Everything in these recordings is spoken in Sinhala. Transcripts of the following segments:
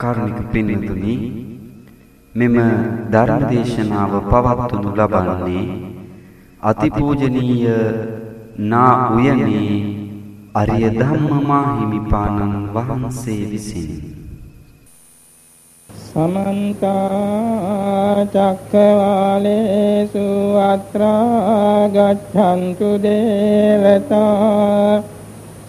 කාරුණික පින්තුනි මෙම ධර්ම දේශනාව පවත්වනු ලබන්නේ අතිපූජනීය නා උයනේ අරිය ධම්මමා හිමිපාණන් වහන්සේ විසිනි. සමන්ත චක්කවාලේසු අත්‍රා ගච්ඡන්තු දේවතා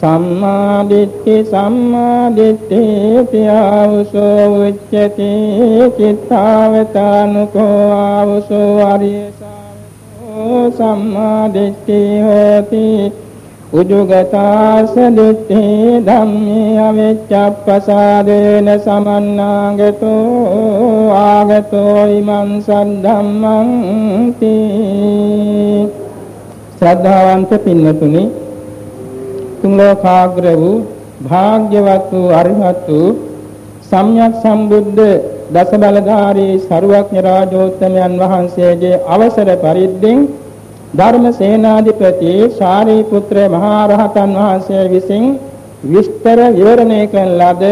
සම්මා දිට්ඨි සම්මා දිට්ඨි පියාවසෝ උච්චති චිත්තාවතානුකෝ ආවසෝ ආරියසාවසෝ සම්මා දිට්ඨි හෝති. උජුගතාස දිට්ඨි ධම්මේ අවෙච්ඡප්පසාදේන සමන්නාගතෝ ආගතෝ ඉමං සද්ධම්මං තී. ශ්‍රද්ධාවන්ත පින්නතුනි තුන් ලෝකාග්‍ර වූ භාග්‍යවත් වූ අරිහත් වූ සම්්‍යක් සම්බුද්ධ දස බලධාරී සරුවක්ඥ රාජෝත්තමයන් වහන්සේගේ අවසර පරිද්දෙන් ධර්ම සේනාධිපති ශාරීපුත්‍ර මහා රහතන් වහන්සේ විසින් විස්තර විවරණය කරන ලද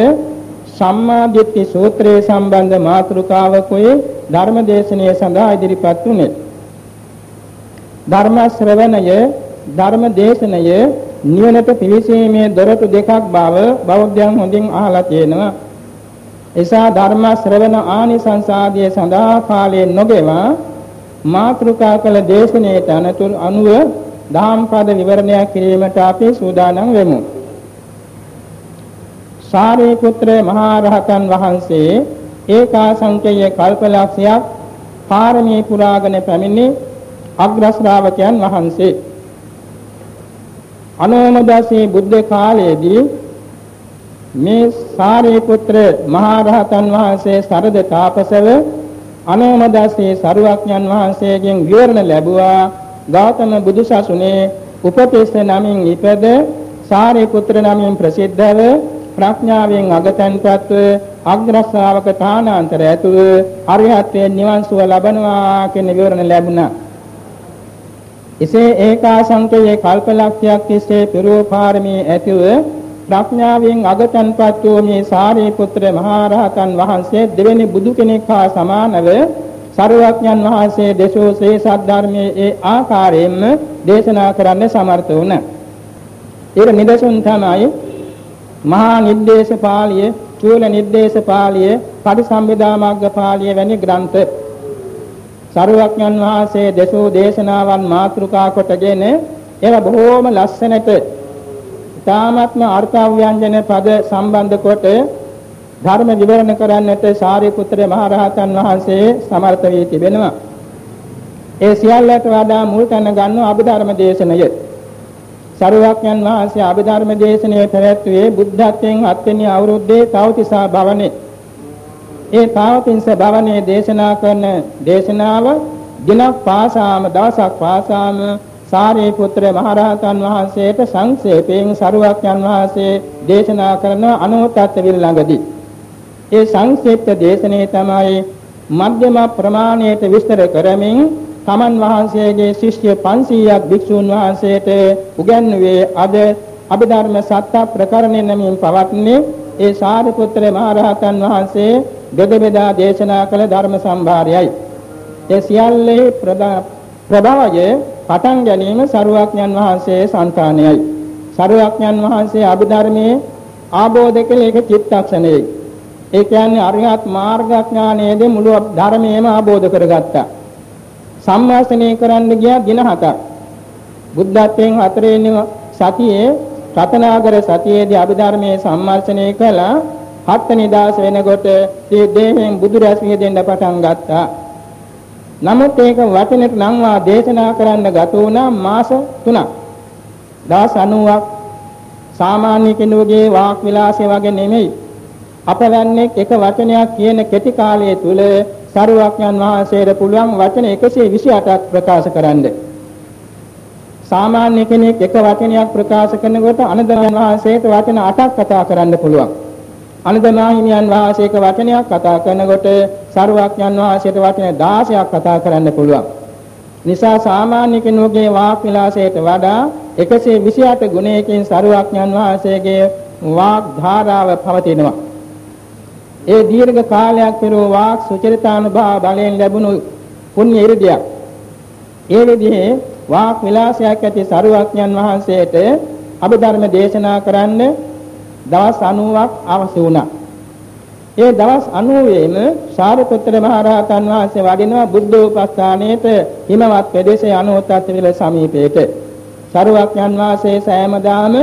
සම්මා දිට්ඨි සූත්‍රයේ සම්බන්ධ මාතෘකාවකෝයි ධර්ම දේශනාව සඳහා ඉදිරිපත් වුනේ ධර්ම ශ්‍රවණය ධර්ම දේශනය නිවනට පිවිසීමේ දොරටු දෙකක් බව බෞද්ධයන් හොඳින් අහලා තියෙනවා. එසා ධර්ම ශ්‍රවණ ආනිසංසාදිය සඳහා කාලයේ නොගෙවා මාතෘකා කළ දේශනාවට අනතුරු අනුව දහම් පද විවරණයක් කිරීමට අපි සූදානම් වෙමු. සාරිපුත්‍ර මහා රහතන් වහන්සේ ඒකා සංකේය කල්පලක්ෂයක් පාරමී පුරාගෙන පැමිණි අග්‍ර ශ්‍රාවකයන් වහන්සේ අනෝමදාසී බුද්ධ කාලයේදී මේ සාරිපුත්‍ර මහා රහතන් වහන්සේ සරද තාපසව අනෝමදාසී සරුවක්ඥන් වහන්සේගෙන් විවරණ ලැබුවා. ගෞතම බුදුසසුනේ උපතිස්ස නමින් ඉපද සාරිපුත්‍ර නමින් ප්‍රසිද්ධව ප්‍රඥාවෙන් අගතන්පත්ව අග්‍ර ශ්‍රාවක තානාන්තර ඇතුව අරිහත්ත්වයෙන් නිවන් සුව ලබනවා කියන විවරණ ලැබුණා. එසේ ඒකාසංකයේ කල්පලක්ෂයක් තිස්සේ පිරෝ පාරමී ඇතිව ප්‍රඥාවෙන් අගතන්පත් වූ මේ සාරිපුත්‍ර මහා රහතන් වහන්සේ දෙවෙනි බුදු කෙනෙක් හා සමානව සරුවඥන් වහන්සේ දේශෝ ශ්‍රේ සද්ධර්මයේ ඒ ආකාරයෙන්ම දේශනා කරන්න සමර්ථ වුණා. ඒක නිදසුන් තමයි මහා නිද්දේශ පාළිය, චූල නිද්දේශ පාළිය, පරිසම්බිදා මග්ග පාළිය වැනි ග්‍රන්ථ සරුවක්ඥන් වහන්සේ දේශෝ දේශනාවන් මාතෘකා කොටගෙන ඒවා බොහෝම ලස්සනට ඊ타ත්ම අර්ථව්‍යංජන පද සම්බන්ධ කොට ධර්ම විවරණ කරන්නට සාරිපුත්‍ර මහ රහතන් වහන්සේ සමර්ථ වී තිබෙනවා. ඒ සියල්ලට වඩා මුල් තැන ගන්නවා අභිධර්ම දේශනය. සරුවක්ඥන් වහන්සේ අභිධර්ම දේශනයේ පැවැත්වුවේ බුද්ධත්වයෙන් හත්වෙනි අවුරුද්දේ තවතිසා භවනේ ඒ තාවතින්ස භවනයේ දේශනා කරන දේශනාව දිනක් පාසාම දවසක් පාසාම සාරිපුත්‍ර මහරහතන් වහන්සේට සංක්ෂේපයෙන් සරුවක්යන් වහන්සේ දේශනා කරන අනුතත් විල්ළඟදී ඒ සංක්ෂේප දේශනේ තමයි මධ්‍යම ප්‍රමාණයට විස්තර කරමින් තමන් වහන්සේගේ ශිෂ්‍ය 500ක් භික්ෂූන් වහන්සේට උගන්වුවේ අද අභිධර්ම සත්‍ය ප්‍රකරණය නමින් පවත්නේ ඒ සාරිපුත්‍ර මහරහතන් වහන්සේ බෙද බෙදා දේශනා කළ ධර්ම සම්භාරයයි. ඒ සියල්ලේ ප්‍රභවය පටන් ගැනීම සරුවක්ඥන් වහන්සේ సంతානයයි. සරුවක්ඥන් වහන්සේ අභිධර්මයේ ආબોධ කළ එක චිත්තක්ෂණයයි. ඒ කියන්නේ අරිහත් මාර්ගඥානයේදී මුළු ධර්මයේම ආબોධ කරගත්තා. සම්මාසනය කරන්න ගියා දින හතක්. බුද්ධත්වයෙන් හතරවෙනි සතියේ රතනාගර සතියේදී අභිධර්මයේ සම්මාසනය කළා හත්වෙනි දාස වෙනකොට මේ දේහෙන් බුදු රැස් විදෙන්න පටන් ගත්තා. නමුත් ඒක වචනෙට නම්වා දේශනා කරන්න ගත වුණා මාස 3ක්. දවස් 90ක් සාමාන්‍ය කෙනෙකුගේ වාක් විලාසය වගේ නෙමෙයි. අපවන්නේ එක වචනයක් කියන කෙටි කාලය තුල සරුවක්ඥන් වහන්සේට පුළුවන් වචන 128ක් ප්‍රකාශ කරන්න. සාමාන්‍ය කෙනෙක් එක වචනයක් ප්‍රකාශ කරනකොට අනදරයන් වහන්සේට වචන 8ක් කතා කරන්න පුළුවන්. අනදනාහිමියන් වහන්සේක වචනයක් කතා කරනකොට සරුවක්ඥන් වහන්සේට වචන 16ක් කතා කරන්න පුළුවන්. නිසා සාමාන්‍ය කෙනෙකුගේ වාක් විලාසයට වඩා 128 ගුණයකින් සරුවක්ඥන් වහන්සේගේ වාක් ධාරාව පවතිනවා. ඒ දීර්ඝ කාලයක් පෙරෝ වාක් සුචරිතානුභව බලයෙන් ලැබුණු පුණ්‍ය ඉරදියක්. ඒ විදිහේ වාක් විලාසයක් ඇති සරුවක්ඥන් වහන්සේට අභිධර්ම දේශනා කරන්න දවස් 90ක් අවශ්‍ය වුණා. ඒ දවස් 90ෙම සාරිපුත්‍ර මහ රහතන් වහන්සේ වඩිනවා බුද්ධෝපස්ථානයේට හිමවත් ප්‍රදේශයේ 97 විල සමීපයේට. සරුවක්ඥන් වහන්සේ සෑමදාම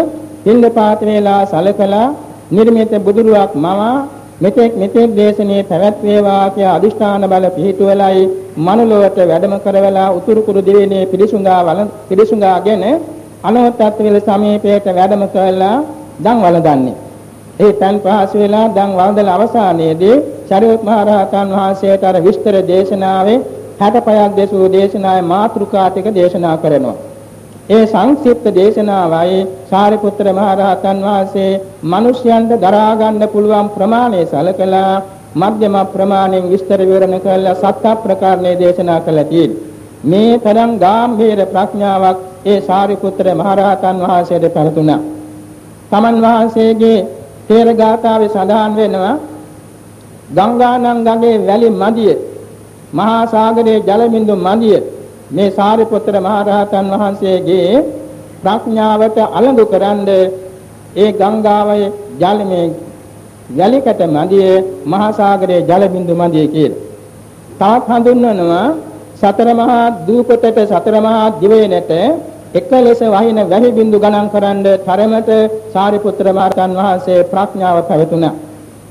පින්දපාත වේලා සලකලා නිර්මිත බුදුරුවක් මවා මෙතෙක් මෙතෙක් දේශනේ පැවැත්වේවා කිය අදිෂ්ඨාන බල පිහිටුවලයි මනුලොවට වැඩම කරවලා උතුරු කුරු දිවයිනේ පිරිසුඟා වල පිරිසුඟාගෙන අනවතත් වල සමීපයට වැඩම කළා දන් වළඳන්නේ. ඒ තන් පහස වෙලා දන් වළඳන අවසානයේදී චරිත මහ රහතන් වහන්සේට අර විස්තර දේශනාවේ 60 පයක් දේශෝ දේශනාවේ මාතෘකා ටික දේශනා කරනවා. ඒ සංක්ෂිප්ත දේශනාවයි සාරිපුත්‍ර මහ රහතන් වහන්සේ මිනිසයන්ට දරා ගන්න පුළුවන් ප්‍රමාණය සලකලා මධ්‍යම ප්‍රමාණයෙන් විස්තර විවරණ කළා සත්‍ය ප්‍රකාරණේ දේශනා කළා තියෙන්නේ. මේ තරම් ගාම්භීර ප්‍රඥාවක් ඒ සාරිපුත්‍ර මහ රහතන් වහන්සේට පැවතුණා. තමන් වහන්සේගේ තේර ගාථාවේ සඳහන් වෙනවා ගංගානම් ගඟේ වැලි මදිය මහා සාගරයේ ජල බිඳු මදිය මේ සාරිපුත්‍ර මහ රහතන් වහන්සේගේ ප්‍රඥාවට අලඟු කරන්ද ඒ ගංගාවේ ජලමේ යලිකට මදිය මහා සාගරයේ ජල බිඳු මදිය කියලා. තාත් හඳුන්වනවා සතර මහා දූපතට සතර මහා දිවයිනට එක ලෙස වහින වැහි බිඳු ගණන් කරන්න තරමට සාරිපුත්‍ර මහරහතන් වහන්සේ ප්‍රඥාව පැවතුණා.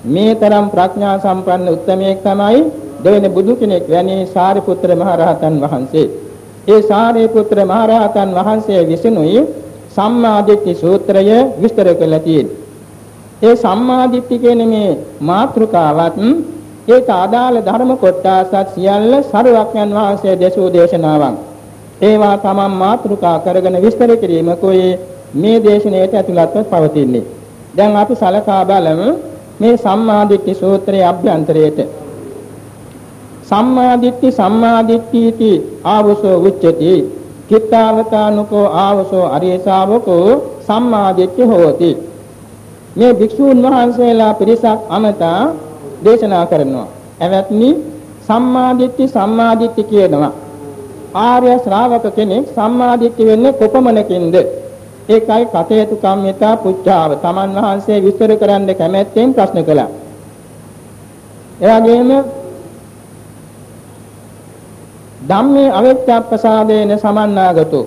මේ තරම් ප්‍රඥා සම්පන්න උත්මයෙක් තමයි දෙවෙනි බුදු කෙනෙක් වැනි සාරිපුත්‍ර මහරහතන් වහන්සේ. ඒ සාරිපුත්‍ර මහරහතන් වහන්සේ විසිනුයි සම්මාදිට්ඨි සූත්‍රය විස්තර කළා තියෙන්නේ. ඒ සම්මාදිට්ඨි කියන මේ මාතෘකාවත් ඒක අදාළ ධර්ම කොටසත් සියල්ල සරුවක්යන් වහන්සේ දේශෝ දේශනාවන්. ඒවා තමන් මාතෘකා කරගෙන විස්තර කිරීමකෝයි මේ දේශනාවට ඇතුළත්ව පවතින්නේ. දැන් අපි සලකා බලමු මේ සම්මාදිට්ඨි සූත්‍රයේ අභ්‍යන්තරයේට. සම්මාදිට්ඨි සම්මාදිට්ඨීති ආවසෝ උච්චති. කිත්තාවතානුකෝ ආවසෝ අරිය ශාවකෝ සම්මාදිට්ඨි හෝති. මේ භික්ෂූන් වහන්සේලා පිරිසක් අමතා දේශනා කරනවා. එවත්නි සම්මාදිට්ඨි සම්මාදිට්ඨි කියනවා. ආර්ය ශ්‍රාවක කෙනෙක් සම්මාදිට්ඨි වෙන්නේ කොපමණකින්ද? ඒකයි කතේතු කම්මිතා පුච්චාව. තමන් වහන්සේ විස්තර කරන්න කැමැත්තෙන් ප්‍රශ්න කළා. එයාගේම ධම්මේ අවිච්ඡප්පසාදේන සමන්නාගතෝ.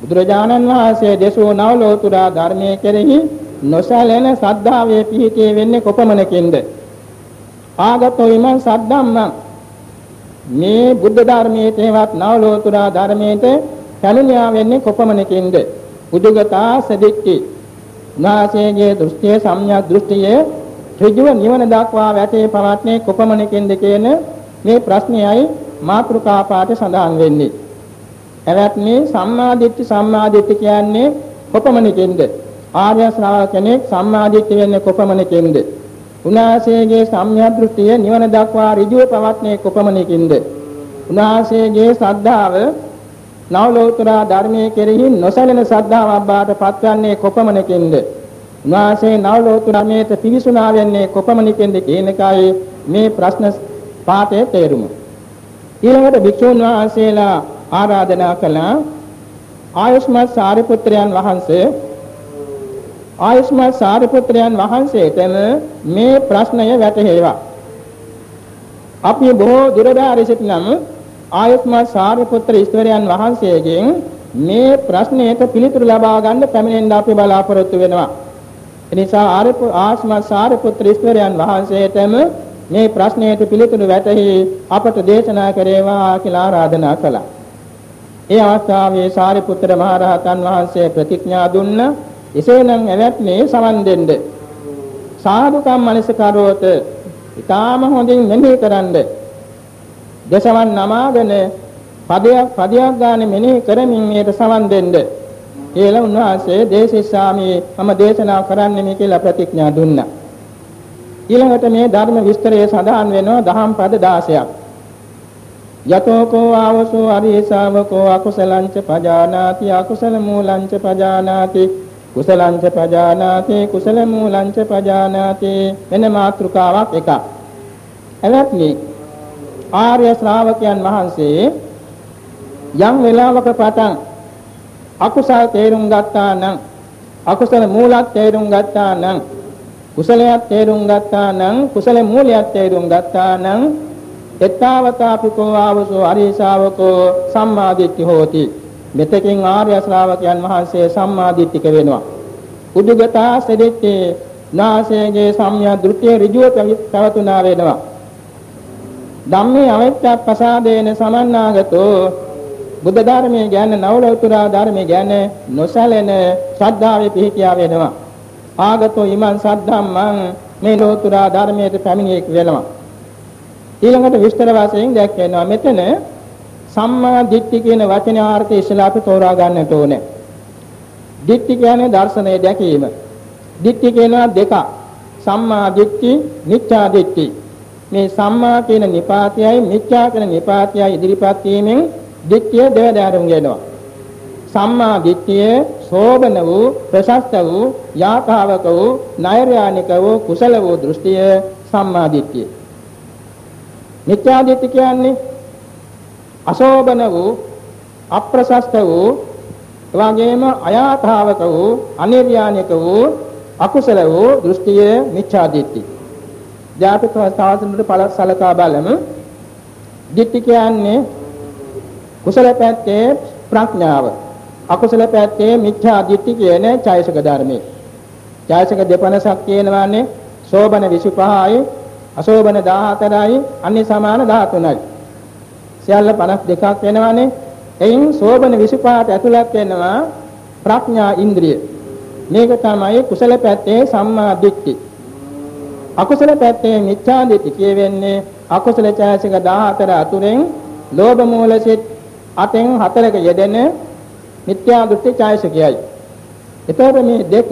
බුදුරජාණන් වහන්සේ දේශෝ නවලෝතුරා ධර්මයේ කෙරෙහි නොසැලෙන සද්ධාවේ පිහිටේ වෙන්නේ කොපමණකින්ද? ආගතෝ විමං සද්ධම්ම. මේ බුද්ධ ධර්මයේ තේවත් නවලෝතුරා ධර්මයේ කණුණා වෙන්නේ කොපමණකින්ද උදුගතා සදිට්ඨි නාසයේ දෘෂ්ටිය සම්‍යක් දෘෂ්ටිය ඍජුව නිවන දක්වා වැටේ පවත්නේ කොපමණකින්ද කියන මේ ප්‍රශ්නයයි මාතෘකා පාඨ සඳහන් වෙන්නේ. එවත්නි සම්මාදිට්ඨි සම්මාදිට්ඨි කියන්නේ කොපමණකින්ද? ආර්ය ශ්‍රාවක කෙනෙක් සම්මාදිට්ඨි වෙන්නේ කොපමණකින්ද? උනාසේගේ සම්‍යක් දෘෂ්ටිය නිවන දක්වා ඍජුව පවත්නේ කොපමණකින්ද? උනාසේගේ ශ්‍රද්ධාව නවලෝතර ධර්මයේ කෙරෙහි නොසැලෙන ශ්‍රද්ධාවක් බාට පත්වන්නේ කොපමණකින්ද? උනාසේ නවලෝතර ධර්මයට පිවිසුනා වෙන්නේ කොපමණකින්ද කියන එකයි මේ ප්‍රශ්න පාඨයේ තේරුම. ඊළඟට භික්ෂුන් වහන්සේලා ආරාධනා කළා ආයුෂ්මත් සාරිපුත්‍රයන් වහන්සේ ආයුෂ්මත් සාරිපුත්‍රයන් වහන්සේටම මේ ප්‍රශ්නය වැටහෙවා. අපි බොහෝ දුර බැහැර සිටිනම් ආයුෂ්මත් සාරිපුත්‍ර ඊශ්වරයන් වහන්සේගෙන් මේ ප්‍රශ්නයට පිළිතුරු ලබා ගන්න පැමිණෙන්න අපි බලාපොරොත්තු වෙනවා. එනිසා ආයුෂ්මත් සාරිපුත්‍ර ඊශ්වරයන් වහන්සේටම මේ ප්‍රශ්නයට පිළිතුරු වැටහි අපට දේශනා කරේවා කියලා ආරාධනා කළා. ඒ අවස්ථාවේ සාරිපුත්‍ර මහ රහතන් වහන්සේ ප්‍රතිඥා දුන්න එසේනම් එවත්නි සමන් දෙන්න. සාදුකම් මනසකරෝත ඊටාම හොඳින් මෙනෙහි කරන්න. දසවන් නමාගෙන පදයක් පදයක් ගන්න මෙනෙහි කරමින් මේට සමන් දෙන්න. කියලා උන්වහන්සේ දේශිස්සාමී මම දේශනා කරන්නෙමි කියලා ප්‍රතිඥා දුන්නා. ඊළඟට මේ ධර්ම විස්තරය සඳහන් වෙනවා දහම් පද 16ක්. යතෝ කෝ ආවසෝ අරිය ශාවකෝ අකුසලංච පජානාති අකුසල මූලංච පජානාති කුසලංච පජානාති කුසල මූලංච පජානාති වෙන මාත්‍රිකාවක් එකක්. එවත්නි ආර්ය ශ්‍රාවකයන් වහන්සේ යම් වෙලාවක පටන් අකුසල තේරුම් ගත්තා නම් අකුසල මූලත් තේරුම් ගත්තා නම් කුසලයක් තේරුම් ගත්තා නම් කුසල මූලයක් තේරුම් ගත්තා නම් එත්තාවතාපිකෝ ආවසෝ අරිසාවකෝ සම්මාදිට්ඨි හෝති මෙතකින් ආර්ය ශ්‍රාවකයන් වහන්සේ සම්මාදිට්ඨික වෙනවා. උදුගතා සෙදෙත්තේ නාසයේ සම්‍යක් දෘතිය ඍජුව පැවතුනා වෙනවා. ධම්මේ අවිච්ඡප්පසාදේන සමන්නාගතෝ බුද්ධ ධර්මයේ ගැන නවලෝතුරා ධර්මයේ ගැන නොසැලෙන ශ්‍රද්ධාවේ පිහිටියා වෙනවා. ආගතෝ ඉමන් සද්ධම්මං මේ ලෝතුරා ධර්මයට පැමිණියෙක් වෙනවා. ඊළඟට විස්තර වශයෙන් දැක්වෙනවා මෙතන සම්මා දිට්ඨි කියන වචනේ අර්ථය ඉස්සලා අපි තෝරා ගන්නට ඕනේ. දිට්ඨි කියන්නේ දර්ශනය දැකීම. දිට්ඨි කියනවා දෙක. සම්මා දිට්ඨි මිච්ඡා දිට්ඨි. මේ සම්මා කියන නිපාතයයි මිච්ඡා කියන නිපාතයයි ඉදිරිපත් වීමෙන් දිට්ඨිය දෙවදාරුම් වෙනවා. සම්මා දිට්ඨිය සෝබන වූ ප්‍රශස්ත වූ යාථාවක වූ නෛර්යානික වූ කුසල වූ දෘෂ්ටිය සම්මා දිට්ඨිය. මිත්‍යා දිට්ඨිය කියන්නේ අශෝබන වූ අප්‍රශස්ත වූ එවාගෙම අයාථාවක වූ අනිර්යානික වූ අකුසල වූ දෘෂ්ටිය මිච්ඡා දිට්ඨිය. ජාතක සාසනවල පළ සලකා බලමු. දිට්ඨිය කියන්නේ කුසල පැත්තේ ප්‍රඥාව අකුසල පැත්තේ මිච්ඡා දිට්ඨි කියන චෛතසික ධර්මයේ. චෛතසික දෙපනසක් කියනවානේ සෝබන 25යි අසෝබන 14යි අන්‍ය සමාන 13යි. සියල්ල 52ක් වෙනවානේ. එයින් සෝබන 25ට ඇතුළත් වෙනවා ප්‍රඥා ඉන්ද්‍රිය. මේක තමයි කුසල පැත්තේ සම්මා දිට්ඨි. අකුසල පැත්තේ මිච්ඡා දිට්ඨි කියවෙන්නේ අකුසල චෛතසික 14 අතුරෙන් ලෝභ මූල සිත් අටෙන් හතරක යෙදෙන මිත්‍යා දෘෂ්ටි ඡායසකයයි. එතකොට මේ දෙක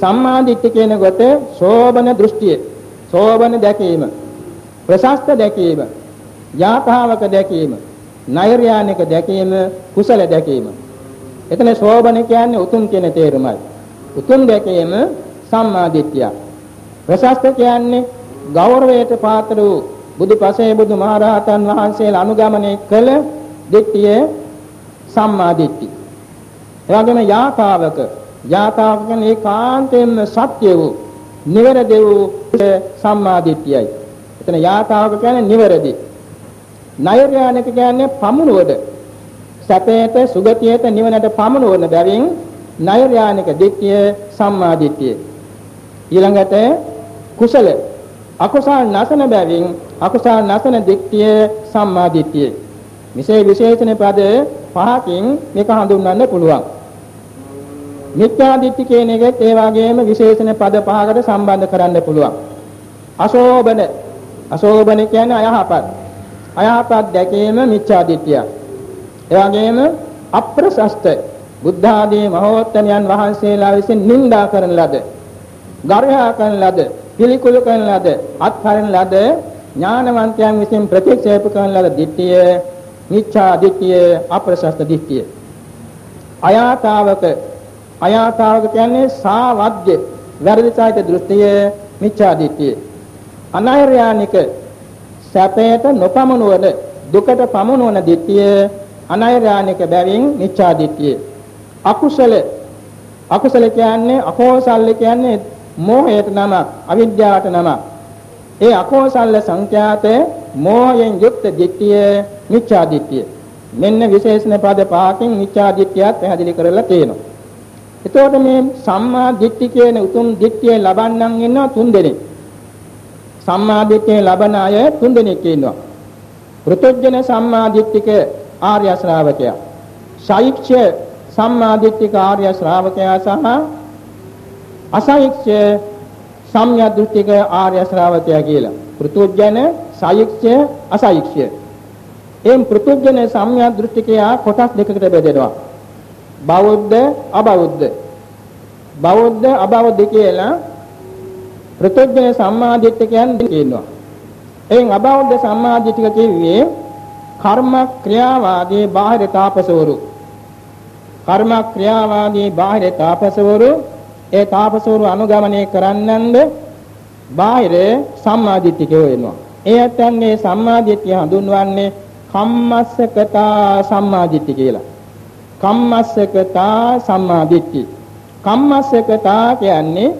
සම්මාදිට්ඨිය කියන කොට සෝබන දෘෂ්ටිය, සෝබන දැකීම, ප්‍රශස්ත දැකීම, යාථාවක දැකීම, නෛර්යානික දැකීම, කුසල දැකීම. එතන සෝබන කියන්නේ උතුම් කියන තේරුමයි. උතුම් දැකීම සම්මාදිට්ඨිය. ප්‍රශස්ත කියන්නේ ගෞරවයට පාත්‍ර වූ බුදුපසේ බුදුමහරහතන් වහන්සේලා අනුගමනය කළ දිට්ඨිය සම්මා දිට්ඨි. එවැගේම යාතාවක යාතාවක කියන්නේ ඒකාන්තයෙන්ම සත්‍ය වූ නිවැරදි වූ සම්මා දිට්ඨියයි. එතන යාතාවක කියන්නේ නිවැරදි. නෛර්යානික කියන්නේ පමුණුවද සැපයට සුගතියට නිවනට පමුණුවන බැවින් නෛර්යානික දිට්ඨිය සම්මා දිට්ඨිය. ඊළඟට කුසල අකුසල් නැසන බැවින් අකුසල් නැසන දිට්ඨිය සම්මා දිට්ඨිය. විශේෂ විශේෂණ පද පහකින් මේක හඳුන්වන්න පුළුවන්. මිත්‍යා දිට්ඨි කියන එකත් ඒ වගේම විශේෂණ පද පහකට සම්බන්ධ කරන්න පුළුවන්. අශෝබන අශෝබන කියන්නේ අයහපත්. අයහපත් දැකීම මිත්‍යා දිට්ඨිය. ඒ වගේම අප්‍රශස්ත බුද්ධ ආදී මහෝත්තමයන් වහන්සේලා විසින් නිඳා කරන ලද, ගර්හා කරන ලද, පිළිකුල් කරන ලද, අත්හරින ලද ඥානවන්තයන් විසින් ප්‍රතික්ෂේප කරන ලද දිට්ඨිය මිච්ඡා දිට්ඨිය අප්‍රශස්ත දිට්ඨිය අයාතාවක අයාතාවක කියන්නේ සාවද්‍ය වැරදි සාහිත්‍ය දෘෂ්ටිය මිච්ඡා දිට්ඨිය අනෛර්යානික සැපයට නොපමනුවන දුකට පමනුවන දිට්ඨිය අනෛර්යානික බැවින් මිච්ඡා දිට්ඨිය අකුසල අකුසල කියන්නේ අකෝසල්ල කියන්නේ මෝහයට නම අවිද්‍යාවට නම ඒ අකෝසල සංඛ්‍යාත මෝහයෙන් යුක්ත දිට්ඨිය මිච්ඡා දිට්ඨිය. මෙන්න විශේෂණ පද පහකින් මිච්ඡා දිට්ඨියත් පැහැදිලි කරලා තියෙනවා. එතකොට මේ සම්මා දිට්ඨි කියන උතුම් දිට්ඨිය ලබන්නන් ඉන්නවා තුන් දෙනෙක්. සම්මා දිට්ඨිය ලබන අය තුන් දෙනෙක් ඉන්නවා. පෘථුජන සම්මා දිට්ඨික ආර්ය ශ්‍රාවකයා. සෛක්ෂ්‍ය සම්මා දිට්ඨික ආර්ය ශ්‍රාවකයා සහ අසෛක්ෂ්‍ය සම්‍යක් දෘෂ්ටික ආර්ය ශ්‍රාවකයා කියලා. පෘතුජන, සෛක්ෂ්‍ය, අසෛක්ෂ්‍ය. එම් පෘතුජන සම්‍යක් දෘෂ්ටිකයා කොටස් දෙකකට බෙදෙනවා. බෞද්ධ, අබෞද්ධ. බෞද්ධ, අබෞද්ධ කියලා පෘතුජන සම්මාදිට්ඨිකයන් කියනවා. එයින් අබෞද්ධ සම්මාදිට්ඨික කිව්වේ කර්ම ක්‍රියාවාදී බාහිර තාපසවරු. කර්ම ක්‍රියාවාදී බාහිර තාපසවරු ඒ තාපසවරු අනුගමනය කරන්නන්ද බාහිර සම්මාදිට්ඨිකයෝ වෙනවා. ඒ ඇත්තන්නේ සම්මාදිට්ඨිය හඳුන්වන්නේ කම්මස්සකතා සම්මාදිට්ඨිය කියලා. කම්මස්සකතා සම්මාදිට්ඨිය. කම්මස්සකතා කියන්නේ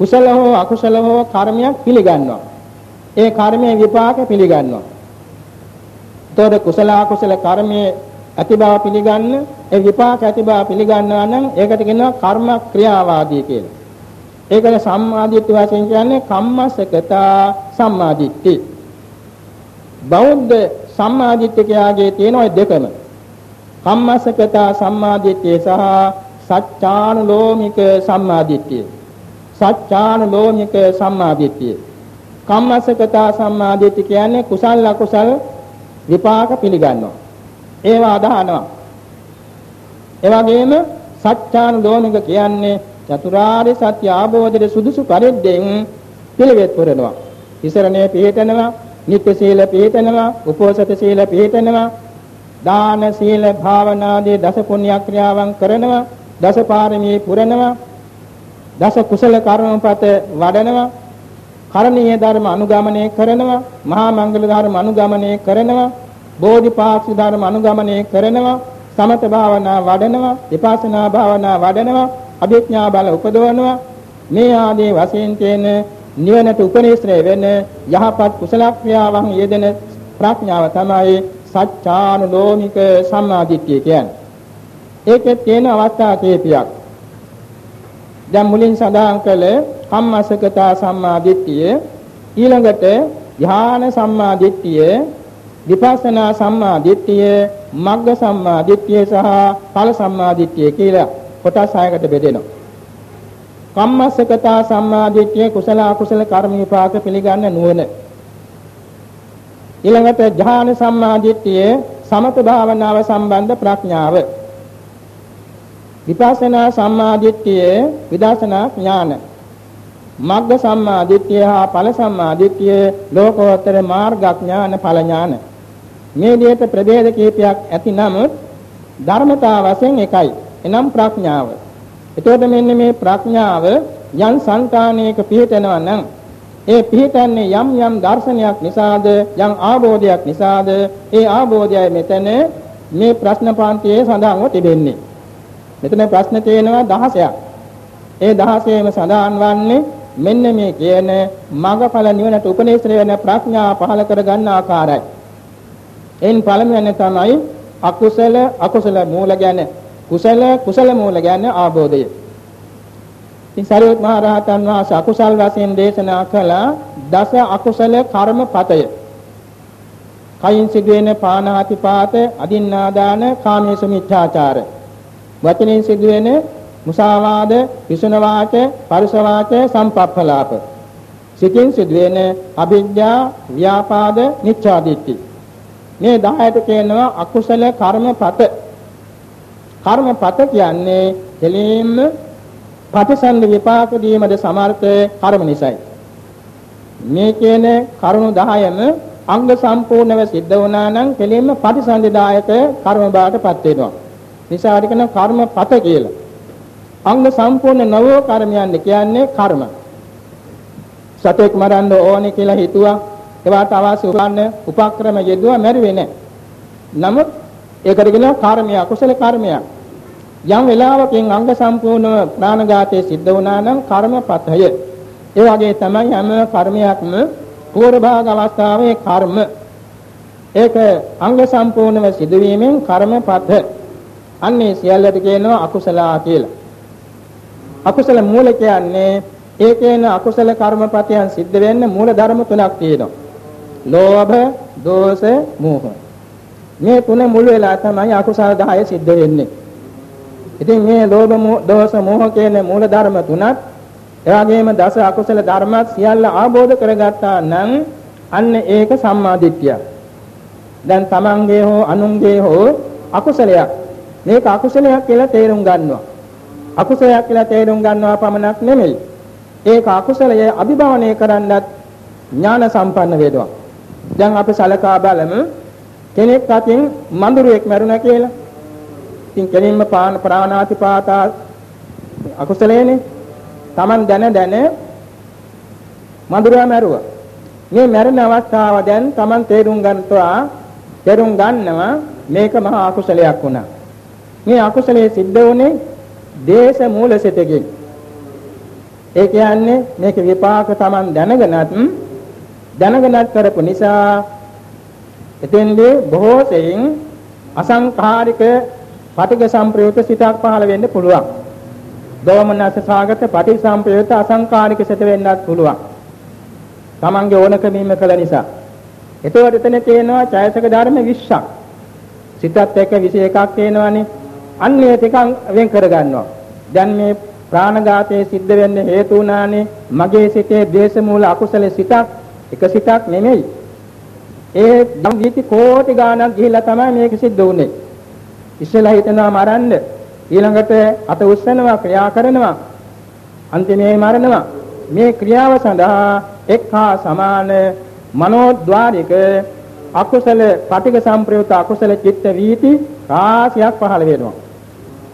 කුසල හෝ අකුසල හෝ කර්මයක් පිළිගන්නවා. ඒ කර්මයේ විපාක පිළිගන්නවා. එතකොට කුසල අකුසල කර්මයේ ඇති බව පිළිගන්න ඒ විපාක ඇති බව පිළිගන්නවා නම් ඒකට කියනවා කර්ම ක්‍රියාවාදී කියලා. ඒකල සම්මාදිට්ඨි වශයෙන් කියන්නේ කම්මසකතා සම්මාදිට්ඨි. බෞද්ධ සම්මාදිට්ඨිකයාගේ තියෙන ওই දෙකම. කම්මසකතා සම්මාදිට්ඨිය සහ සත්‍යානුලෝමික සම්මාදිට්ඨිය. සත්‍යානුලෝමික සම්මාදිට්ඨිය. කම්මසකතා සම්මාදිට්ඨිය කියන්නේ කුසල අකුසල විපාක පිළිගන්නවා. ඒවා අදහනවා. ඒ වගේම සත්‍යාන දෝනික කියන්නේ චතුරාර්ය සත්‍ය ආબોධයේ සුදුසු පරිද්දෙන් පිළිවෙත් පුරනවා. ඉසරණේ පිළිතනවා, නිත්‍ය සීල පිළිතනවා, උපෝසත සීල පිළිතනවා, දාන සීල භාවනාදී දස පුණ්‍ය ක්‍රියාවන් කරනවා, දස පාරමී පුරනවා, දස කුසල කර්මපත වඩනවා, කරණීය ධර්ම අනුගමනය කරනවා, මහා මංගල ධර්ම අනුගමනය කරනවා, බෝධිපාක්ෂි ධර්ම අනුගමනය කරනවා. සමත භාවනා වඩනවා. විපස්සනා භාවනා වඩනවා. අභිඥා බල උපදවනවා. මේ ආදී වශයෙන් තියෙන නිවනට උපනිශ්‍රය වෙන යහපත් කුසල ක්‍රියාවන් යෙදෙන ප්‍රඥාව තමයි සත්‍යානුලෝමික සම්මාදිට්ඨිය කියන්නේ. ඒකේ තියෙන අවස්ථා කීපයක්. දැන් මුලින් සඳහන් කළ කම්මසකතා සම්මාදිට්ඨිය ඊළඟට ධ්‍යාන සම්මාදිට්ඨිය විපස්සනා සම්මා දිට්ඨිය, මග්ග සම්මා දිට්ඨිය සහ ඵල සම්මා දිට්ඨිය කියලා කොටස් හයකට බෙදෙනවා. කම්මස්සකතා සම්මා දිට්ඨිය කුසල අකුසල කර්ම විපාක පිළිගන්න නුවණ. ඊළඟට ධ්‍යාන සම්මා දිට්ඨිය සමත භාවනාව සම්බන්ධ ප්‍රඥාව. විපස්සනා සම්මාදිට්ඨිය විදර්ශනා ඥාන. මග්ග සම්මාදිට්ඨිය හා ඵල සම්මාදිට්ඨිය ලෝකෝත්තර මාර්ග ඥාන ඵල ඥාන. මේ විදිහට ප්‍රභේද කීපයක් ඇති නමුත් ධර්මතා වශයෙන් එකයි. එනම් ප්‍රඥාව. එතකොට මෙන්න මේ ප්‍රඥාව යම් සංකාණයක පිහිටනවා නම් ඒ පිහිටන්නේ යම් යම් දර්ශනයක් නිසාද යම් ආબોධයක් නිසාද ඒ ආબોධයයි මෙතන මේ ප්‍රශ්න පාන්තියේ සඳහන්ව තිබෙන්නේ. මෙතන ප්‍රශ්න තියෙනවා 16ක්. ඒ 16ෙම සඳහන් වන්නේ මෙන්න මේ කියන මගඵල නිවනට උපනේශ්‍රය වෙන ප්‍රඥා පහල කර ගන්න ආකාරයි. එයින් පළමුවෙන් තමයි අකුසල අකුසල මූල ගැන කුසල කුසල මූල ගැන ආબોධය. ඉතින් සරියුත් මහ රහතන් වහන්සේ අකුසල් වශයෙන් දේශනා කළ දස අකුසල කර්මපතය. කයින් සිදුවෙන පානාතිපාත, අදින්නාදාන, කාමයේ මිත්‍යාචාර. වචනෙන් සිදුවෙන මුසාවාද, විසුන වාච, පරුස වාච, සම්පප්පලාප. සිතින් සිදුවෙන අවිද්‍යා, ව්‍යාපාද, මිච්ඡාදිට්ඨි. මේ 10ට කියනවා අකුසල කර්මපත. කර්මපත කියන්නේ දෙලින්ම ප්‍රතිසන්ද විපාක දීමද සමර්ථ කර්ම නිසයි. මේ කියන කරුණු 10ම අංග සම්පූර්ණව සිද්ධ වුණා නම් කෙලින්ම ප්‍රතිසන්දිදායක කර්ම බාටපත් වෙනවා. නිසා අරිකන කර්මපත කියලා. අංග සම්පූර්ණ නවෝ කර්මයන් කියන්නේ කර්ම. සතෙක් මරන්න ඕනේ කියලා හිතුවා ඒවට අවශ්‍ය උපන්න උපක්‍රම යෙදුවා මැරුවේ නැහැ. නමුත් ඒකට කියනවා කර්මය අකුසල කර්මයක්. යම් වෙලාවකින් අංග සම්පූර්ණව ප්‍රාණඝාතයේ සිද්ධ වුණා නම් කර්මපතය. ඒ වගේ තමයි හැම කර්මයක්ම පූර්ව භාග අවස්ථාවේ කර්ම ඒක අංග සම්පූර්ණව සිදුවීමෙන් කර්මපත අන්නේ සියල්ලට කියනවා අකුසලා කියලා. අකුසල මූල කියන්නේ ඒ කියන අකුසල කර්මපතයන් සිද්ධ වෙන්න මූල ධර්ම තුනක් තියෙනවා. ලෝභ, දෝෂ, මෝහ. මේ තුන මුල් වෙලා තමයි අකුසල 10 සිද්ධ වෙන්නේ. ඉතින් මේ ලෝභ, දෝෂ, මෝහ කියන මූල ධර්ම තුනත් එවාගෙම දස අකුසල ධර්මත් සියල්ල ආબોධ කරගත්තා නම් අන්න ඒක සම්මාදිට්ඨිය. දැන් තමන්ගේ හෝ අනුන්ගේ හෝ අකුසලයක් මේක අකුසලයක් කියලා තේරුම් ගන්නවා. අකුසලයක් කියලා තේරුම් ගන්නවා පමණක් නෙමෙයි. ඒක අකුසලය අභිභවනය කරන්නත් ඥාන සම්පන්න වේදවා. දැන් අපි සලකා බලමු කෙනෙක් අතින් මඳුරෙක් මැරුණා කියලා. ඉතින් කෙලින්ම පාන ප්‍රාණාතිපාතා අකුසලයේනේ. Taman දැන දැන මඳුරා මැරුවා. මේ මැරෙන අවස්ථාව දැන් Taman තේරුම් ගන්නවා තේරුම් ගන්නවා මේක මහා අකුසලයක් වුණා. මේ අකුසලයේ සිද්ධ වුණේ දේශ මූලසිතකින්. ඒ කියන්නේ මේක විපාක Taman දැනගෙනත් දැනගෙනත් කරපු නිසා එතෙන්දී බොහෝ සෙයින් අසංඛාරික පටිඝ සම්ප්‍රයුක්ත සිතක් පහළ වෙන්න පුළුවන්. දෝමනස සාගත පටිසම්ප්‍රයුක්ත අසංඛාරික සිත වෙන්නත් පුළුවන්. Tamange ඕනකමීම කළ නිසා. එතකොට එතන තියෙනවා ඡයසක ධර්ම 20ක්. සිතත් එක්ක 21ක් තියෙනවානේ. අන්නේ ටිකක් වෙන් කරගන්නවා. දැන් මේ ප්‍රාණඝාතයේ සිද්ධ වෙන්න හේතු වුණානේ මගේ සිතේ ද්වේෂ මූල අකුසල සිතක් එක සිතක් නෙමෙයි. ඒ ධම්විති කෝටි ගාණක් ගිහිල්ලා තමයි මේක සිද්ධ වුනේ. ඉස්සෙල්ලා හිතනවා මරන්න ඊළඟට අත උස්සනවා ක්‍රියා කරනවා අන්තිමේ මරනවා මේ ක්‍රියාව සඳහා එක් හා සමාන මනෝද්වාරික අකුසල පටික සම්ප්‍රයුක්ත අකුසල චිත්ත වීති රාශියක් පහළ වෙනවා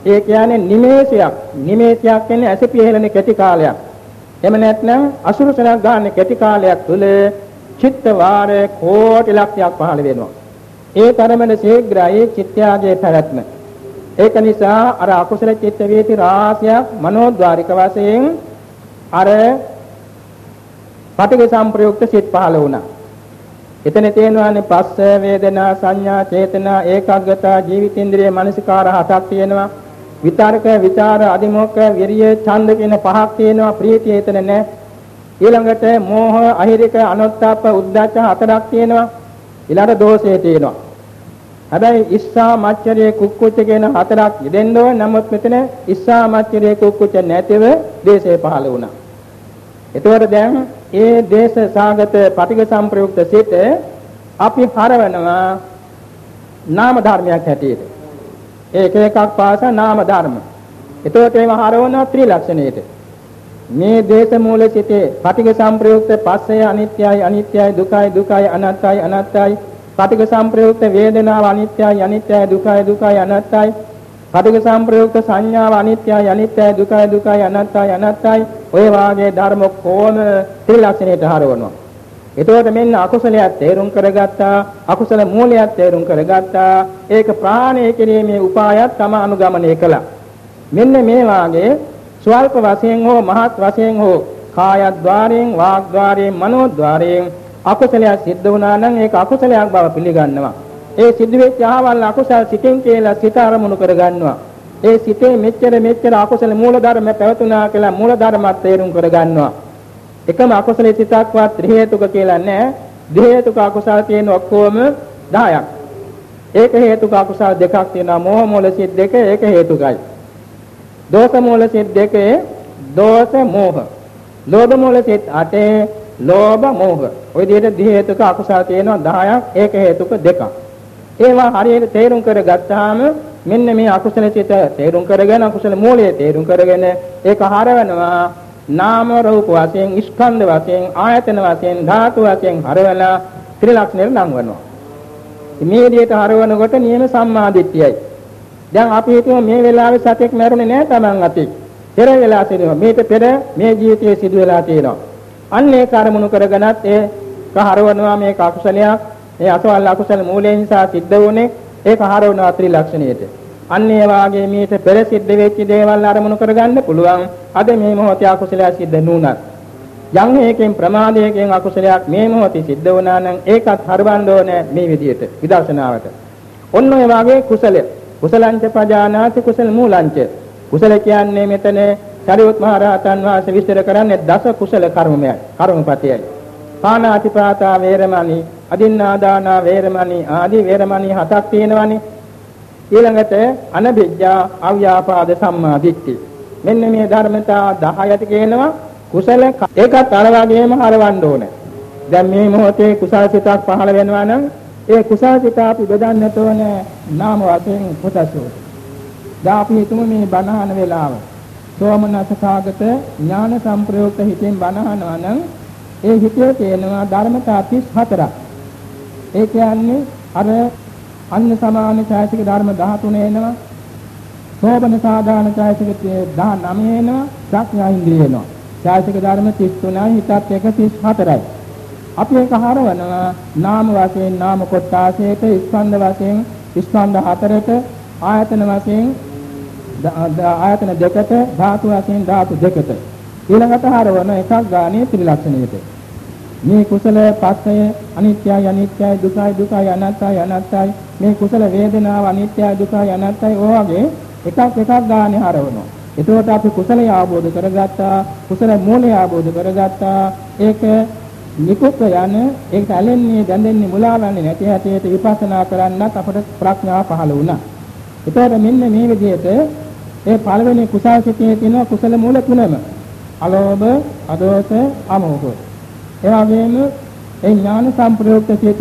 ඒ කියන්නේ නිමේෂයක්. නිමේෂයක් කියන්නේ ඇසපිය හෙලන කෙටි කාලයක්. එහෙම නැත්නම් අසුරුසනක් ගන්න කෙටි කාලයක් තුල චිත්ත වාර කෝටි ලක්ෂයක් පහළ වෙනවා. ඒ තරමන ශීඝ්‍රයි චිත්‍යාගේ පැවැත්ම. ඒක නිසා අර අකුසල චිත්ත වේති රාශියක් මනෝද්වාරික වශයෙන් අර පටිඝ සම්ප්‍රයුක්ත සිත් පහළ වුණා. එතන තියෙනවානේ පස්ස වේදනා සංඥා චේතනා ඒකාග්‍රතා ජීවිතේන්ද්‍රිය මනසිකාර හතක් තියෙනවා. විතරක විචාර අදිමෝක්ඛ විරිය ඡන්ද කියන පහක් තියෙනවා ප්‍රීතිය එතන නැහැ ඊළඟට මෝහ අහිරික අනොත්තාප උද්දච්ච හතරක් තියෙනවා. ඊළඟ දෝෂය තියෙනවා. හැබැයි ඉස්සා මච්චරේ කුක්කුච්ච කියන හතරක් යෙදෙන්න ඕන. නමුත් මෙතන ඉස්සා මච්චරේ කුක්කුච්ච නැතිව දේශේ පහළ වුණා. එතකොට දැන් ඒ දේශ සාගත පටිඝ සම්ප්‍රයුක්ත සිට අපි හරවනවා නාම ධර්මයක් හැටියට. ඒක එකක් පාසා නාම ධර්ම. එතකොට ඒව හරවනවා ත්‍රිලක්ෂණයට. මේ දේශ මූල සිතේ පටිඝ සම්ප්‍රයුක්ත පස්සය අනිත්‍යයි අනිත්‍යයි දුකයි දුකයි අනාත්තයි අනාත්තයි පටිඝ සම්ප්‍රයුක්ත වේදනාව අනිත්‍යයි අනිත්‍යයි දුකයි දුකයි අනාත්තයි පටිඝ සම්ප්‍රයුක්ත සංඥාව අනිත්‍යයි අනිත්‍යයි දුකයි දුකයි අනාත්තයි අනාත්තයි ඔය වාගේ ධර්ම කොම ත්‍රිලක්ෂණයට හරවනවා එතකොට මෙන්න අකුසලයක් තේරුම් කරගත්තා අකුසල මූලයක් තේරුම් කරගත්තා. ඒක ප්‍රාණය කිරීමේ උපායත් තම අනුගමනය කළා. මෙන්න මේ වාගේ ස්වල්ප වශයෙන් හෝ මහත් වශයෙන් හෝ කායද්්වාරයෙන් වාග්ද්වාරයෙන් මනෝද්වාරයෙන් අකුසලයක් සිද්ධ වුණා නම් ඒක අකුසලයක් බව පිළිගන්නවා. ඒ සිද්ධ වෙච්ච ආවල් අකුසල සිතෙන් කියලා සිත අරමුණු කරගන්නවා. ඒ සිතේ මෙච්චර මෙච්චර අකුසල මූල ධර්ම පැවතුනා කියලා මූල ධර්මත් තේරුම් කරගන්නවා. එකම අකුසල සිතක්වත් ත්‍රි හේතුක කියලා නැහැ. ද්වි හේතුක අකුසල තියෙන ඔක්කොම 10ක්. ඒක හේතුක අකුසල දෙකක් තියෙනවා. මෝහ මූල සිත් දෙක ඒක හේතුකයි. දෝෂ මූල සිත් දෙකේ දෝෂ මෝහ. ලෝභ මූල සිත් 8 ලෝභ මෝහ. ওই විදිහට ද්වි හේතුක අකුසල තියෙනවා 10ක් ඒක හේතුක දෙකක්. ඒවා හරියට තේරුම් කරගත්තාම මෙන්න මේ අකුසල සිත තේරුම් කරගෙන අකුසල මූලය තේරුම් කරගෙන ඒක හරවනවා නාම රූප වශයෙන් ස්කන්ධ වශයෙන් ආයතන වශයෙන් ධාතු වශයෙන් හරවලා ත්‍රිලක්ෂණයට නම් වෙනවා. මේ විදිහට හරවනකොට නියම සම්මාදිට්ඨියයි. දැන් අපි හිතමු මේ වෙලාවේ සතෙක් මැරුණේ නැහැ Taman අතේ. පෙර වෙලා සිදුවෙනවා. මේක පෙර මේ ජීවිතයේ සිදු වෙලා තියෙනවා. අන්න ඒ කර්මණු කරගෙනත් ඒ හරවනවා මේක අකුසලයක්. ඒ අසවල් අකුසල මූලයෙන් නිසා සිද්ධ වුනේ ඒක හරවනවා ත්‍රිලක්ෂණයට. අන්න ඒ වාගේ මේට පෙර සිද්ධ වෙච්ච දේවල් අරමුණු කරගන්න පුළුවන්. අද මේ මොහොතේ අකුසලයක් සිද්ධ නුනත්. යම් හේකෙන් ප්‍රමාදයකින් අකුසලයක් මේ මොහොතේ සිද්ධ වුණා නම් ඒකත් හරවන්න ඕනේ මේ විදිහට විදර්ශනාවට. ඔන්න ඔය වාගේ කුසලය. කුසලංච පජානාති කුසල මූලංච. කුසල කියන්නේ මෙතන සරියුත් මහ රහතන් වහන්සේ විස්තර කරන්නේ දස කුසල කර්මයයි. කර්මපතියයි. පානාතිපාතා වේරමණී, අදින්නාදානා වේරමණී ආදී වේරමණී හතක් තියෙනවනේ. ඊළඟට අනබිජ්ජා අව්‍යාපාද සම්මා දිට්ඨි. මෙන්න මේ ධර්මතා 10ට කියනවා කුසල ඒකත් අර වගේම හරවන්න ඕනේ. දැන් මේ මොහොතේ කුසල සිතක් පහළ වෙනවා නම් ඒ කුසල සිත අපි බෙදන්නට ඕනේ නාම වශයෙන් කොටසෝ. දැන් අපි හිතමු මේ බණහන වේලාව. සෝමනසකාගත ඥාන සංප්‍රයුක්ත හිතෙන් බණහනවා නම් ඒ හිතේ තියෙනවා ධර්මතා 34ක්. ඒ කියන්නේ අර අන්න සමාන ඡායසික ධර්ම 13 එනවා. සෝබන සාධාන ඡායසික 19 එනවා. ප්‍රඥා ඉන්ද්‍රිය එනවා. ඡායසික ධර්ම 33යි හිතත් එක 34යි. අපි ඒක හරවනවා නාම වශයෙන් නාම කොටාසයට ස්කන්ධ වශයෙන් ස්කන්ධ හතරට ආයතන වශයෙන් ආයතන දෙකට ධාතු වශයෙන් ධාතු දෙකට ඊළඟට හරවන එකක් ගානේ ත්‍රිලක්ෂණයට මේ කුසල පස්සය අනිත්‍යයි අනිත්‍යයි දුකයි දුකයි අනාත්තයි අනාත්තයි මේ කුසල වේදනාව අනිත්‍යයි දුකයි අනාත්තයි ඔය වගේ එකක් එකක් ගානේ හරවනවා එතකොට අපි කුසලය ආબોධ කරගත්තා කුසල මූලය ආબોධ කරගත්තා ඒක නිකුත් යන ඒක ඇලෙන්නේ දැඳෙන්නේ මුලාවන්නේ නැති හැටියට විපස්සනා කරන්නත් අපට ප්‍රඥාව පහළ වුණා. එතකොට මෙන්න මේ විදිහට ඒ පළවෙනි කුසල සිතේ තියෙන කුසල මූල තුනම අලෝභ, අදෝස, අමෝහ. ඒ වගේම ඒ ඥාන සම්ප්‍රයුක්ත සිත්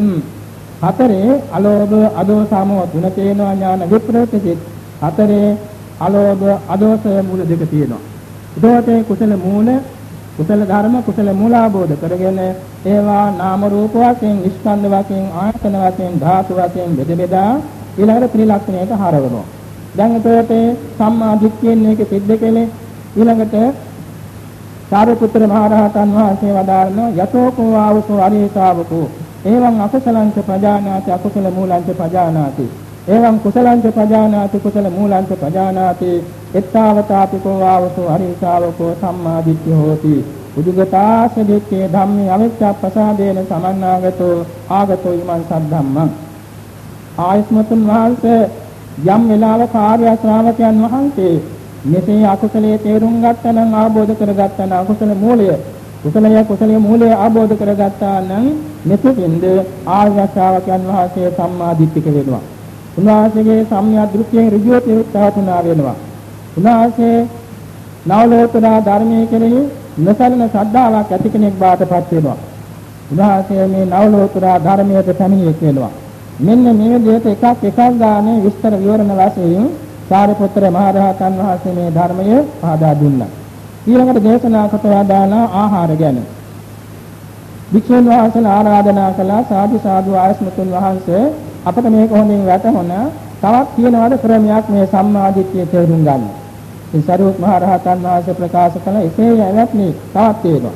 හතරේ අලෝභ, අදෝස, අමෝහ තුන තියෙනවා ඥාන විප්‍රයුක්ත සිත් හතරේ අලෝභ, අදෝස මූල දෙක තියෙනවා. එතකොට කුසල මූල කුසල ධර්ම කුසල මූලාබෝධ කරගෙන ඒවා නාම රූප වශයෙන් ස්කන්ධ වශයෙන් ආයතන වශයෙන් ධාතු වශයෙන් බෙද බෙදා ඊළඟට ත්‍රිලක්ෂණයට හරවනවා. දැන් එතකොට සම්මා දිට්ඨියෙන් මේක සිද්ධ කෙලේ ඊළඟට සාරිපුත්‍ර මහ රහතන් වහන්සේ වදාළන යතෝ කෝ ආවසෝ අරියතාවකෝ එවං අකුසලංච ප්‍රජානාති අකුසල මූලංච ප්‍රජානාති. එවං කුසලංච පජානාති කුසල මූලංච පජානාති එත්තාවතාපි කෝ ආවසෝ හරිසාවකෝ සම්මා දිට්ඨි හෝති. උදුගතාස දිට්ඨේ ධම්මේ අවිච්ඡප්පසාදේන සමන්නාගතෝ ආගතෝ ීමන් සද්ධම්මං. ආයස්මතුන් වහන්සේ යම් වෙලාවක ආර්ය ශ්‍රාවකයන් වහන්සේ මෙසේ අකුසලයේ තේරුම් ගත්තා නම් ආબોධ කරගත්තා නම් අකුසල මූලය කුසලය කුසලයේ මූලය ආબોධ කරගත්තා නම් මෙතෙන්ද ආර්ය ශ්‍රාවකයන් වහන්සේ සම්මා දිට්ඨික වෙනවා උන්වහන්සේගේ සම්‍යක් දෘෂ්ටියෙන් ඍජුව ප්‍රවතුනා වෙනවා. උන්වහන්සේ නවලෝතර ධර්මයේ කෙරෙහි නොසලන ශ්‍රද්ධාවක් ඇති කෙනෙක් බාටපත් වෙනවා. උන්වහන්සේ මේ නවලෝතර ධර්මයට පැමිණියෙක් වෙනවා. මෙන්න මේ විදිහට එකක් එකක් ගානේ විස්තර විවරණ වශයෙන් සාරිපුත්‍ර මහ රහතන් වහන්සේ මේ ධර්මය පහදා දුන්නා. ඊළඟට දේශනා කොට වදාන ආහාර ගැන. වික්ෂුන් වහන්සේලා ආරාධනා කළා සාදු සාදු ආයස්මතුන් වහන්සේ අපිට මේක හොඳින් වැටහොන තවත් කියනවාද ක්‍රමයක් මේ සම්මාදිට්ඨිය තේරුම් ගන්න. ඒ සරුවත් මහ රහතන් වහන්සේ ප්‍රකාශ කළ එසේ යැවත්නි තවත් තියෙනවා.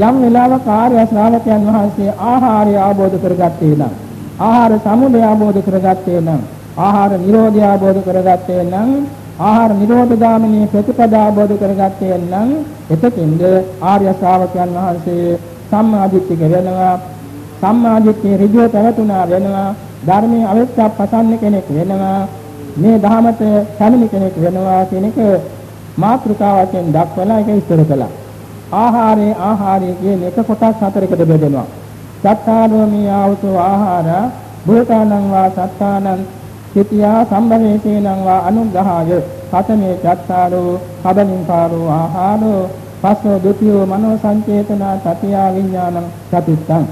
යම් වෙලාවක ආර්ය ශ්‍රාවකයන් වහන්සේ ආහාරය ආબોධ කරගත්තේ නම් ආහාර සමුදය ආબોධ කරගත්තේ නම් ආහාර නිරෝධය ආબોධ කරගත්තේ නම් ආහාර නිරෝධ ගාමිනී ප්‍රතිපදා ආબોධ කරගත්තේ නම් එතකින්ද ආර්ය ශ්‍රාවකයන් වහන්සේ සම්මාදිට්ඨිය වෙනවා සම්මාදිට්ඨිය ඍජුව පැවතුනා වෙනවා ධර්මයේ අවිස්සක් පසන්න කෙනෙක් වෙනවා මේ ධහමත පැමිණි කෙනෙක් වෙනවා කියන එක මාත්‍රිකාවකින් දක්වලා ඒක ඉස්තර කළා. ආහාරයේ ආහාරයේ කියන එක කොටස් හතරකට බෙදෙනවා. සත්තානෝමී ආවතු ආහාර භූතානං වා සත්තානං සිතියා සම්භවේතේනං වා අනුග්‍රහය කතමේ චත්තාරෝ කබලින්කාරෝ ආහාරෝ පස්සෝ ဒ ුතියෝ මනෝ සංචේතනා තතියා විඥානං චතුත්තං